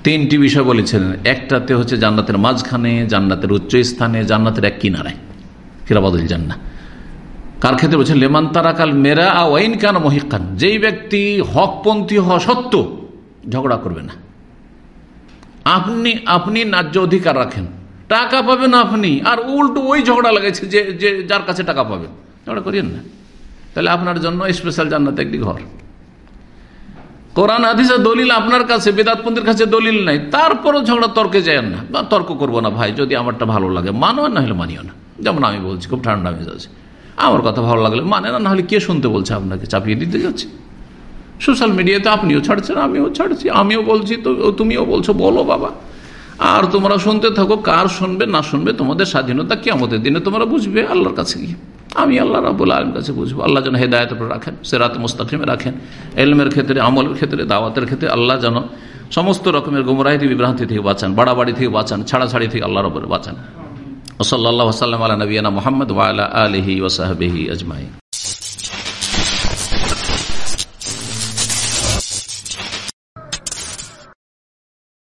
তিনটি বিষয় বলেছিলেন। একটাতে হচ্ছে জান্নাতের মাঝখানে, জান্নাতের উচ্চ স্থানে, জান্নাতের এক কিনারায় ফিরাবাদুল জান্না কার ক্ষেত্রে বলছেন? লেমান তারাকাল মেরা ওয়াইন কান মহিকান। যেই ব্যক্তি হকপন্থী হওয়া সত্য ঝগড়া করবে না। আপনি আপনি ন্যায্য অধিকার রাখেন। টাকা পাবেন আপনি, আর উল্টো ওই ঝগড়া লাগাইছে যে যে যার কাছে টাকা পাবেন। ঝগড়া করিয়েন না। তাহলে আপনার জন্য স্পেশাল জান্নাতে একটি ঘর। কোরআন হাদিসের দলিল আপনার কাছে, বেদাতপন্থীর কাছে দলিল নাই। তারপরও ঝগড়া তর্কে যায় না। বা তর্ক করব না, ভাই, যদি আমারটা ভালো লাগে। মানো না হলে মানিও না। যেমন আমি বলছি, খুব ঠান্ডা মেজাজ আমার কথা ভালো লাগলে মানে না হলে কে শুনতে বলছে আপনাকে? চাপিয়ে দিতে যাচ্ছে। সোশ্যাল মিডিয়াতে আপনিও ছাড়ছেন, আমিও ছাড়ছি। আমিও বলছি, তো তুমিও বলছো, বলো বাবা। আর তোমরা শুনতে থাকো, কার শুনবে, না শুনবে, তোমাদের স্বাধীনতা কি আমাদের দিনে তোমরা বুঝবে আল্লাহর কাছে গিয়ে। আমি আল্লাহ রাবুল আলম কাছে বুঝব। আল্লাহ যেন হেদায়ত রাখেন, সেরাত মুস্তাকিমে রাখেন। এলমের ক্ষেত্রে, আমলের ক্ষেত্রে, দাওয়াতের ক্ষেত্রে আল্লাহ যেন সমস্ত রকমের গুমরাহিতি বিভ্রান্তি থেকে বাঁচান, বাড়াবাড়ি থেকে বাঁচান, ছাড়াছাড়ি থেকে আল্লাহ রবের বাঁচান। ওসল্লা সাল্লাম আলা নবীনা মোহাম্মদ ওয়ালা আলহি ওসাহবিহি আজমাই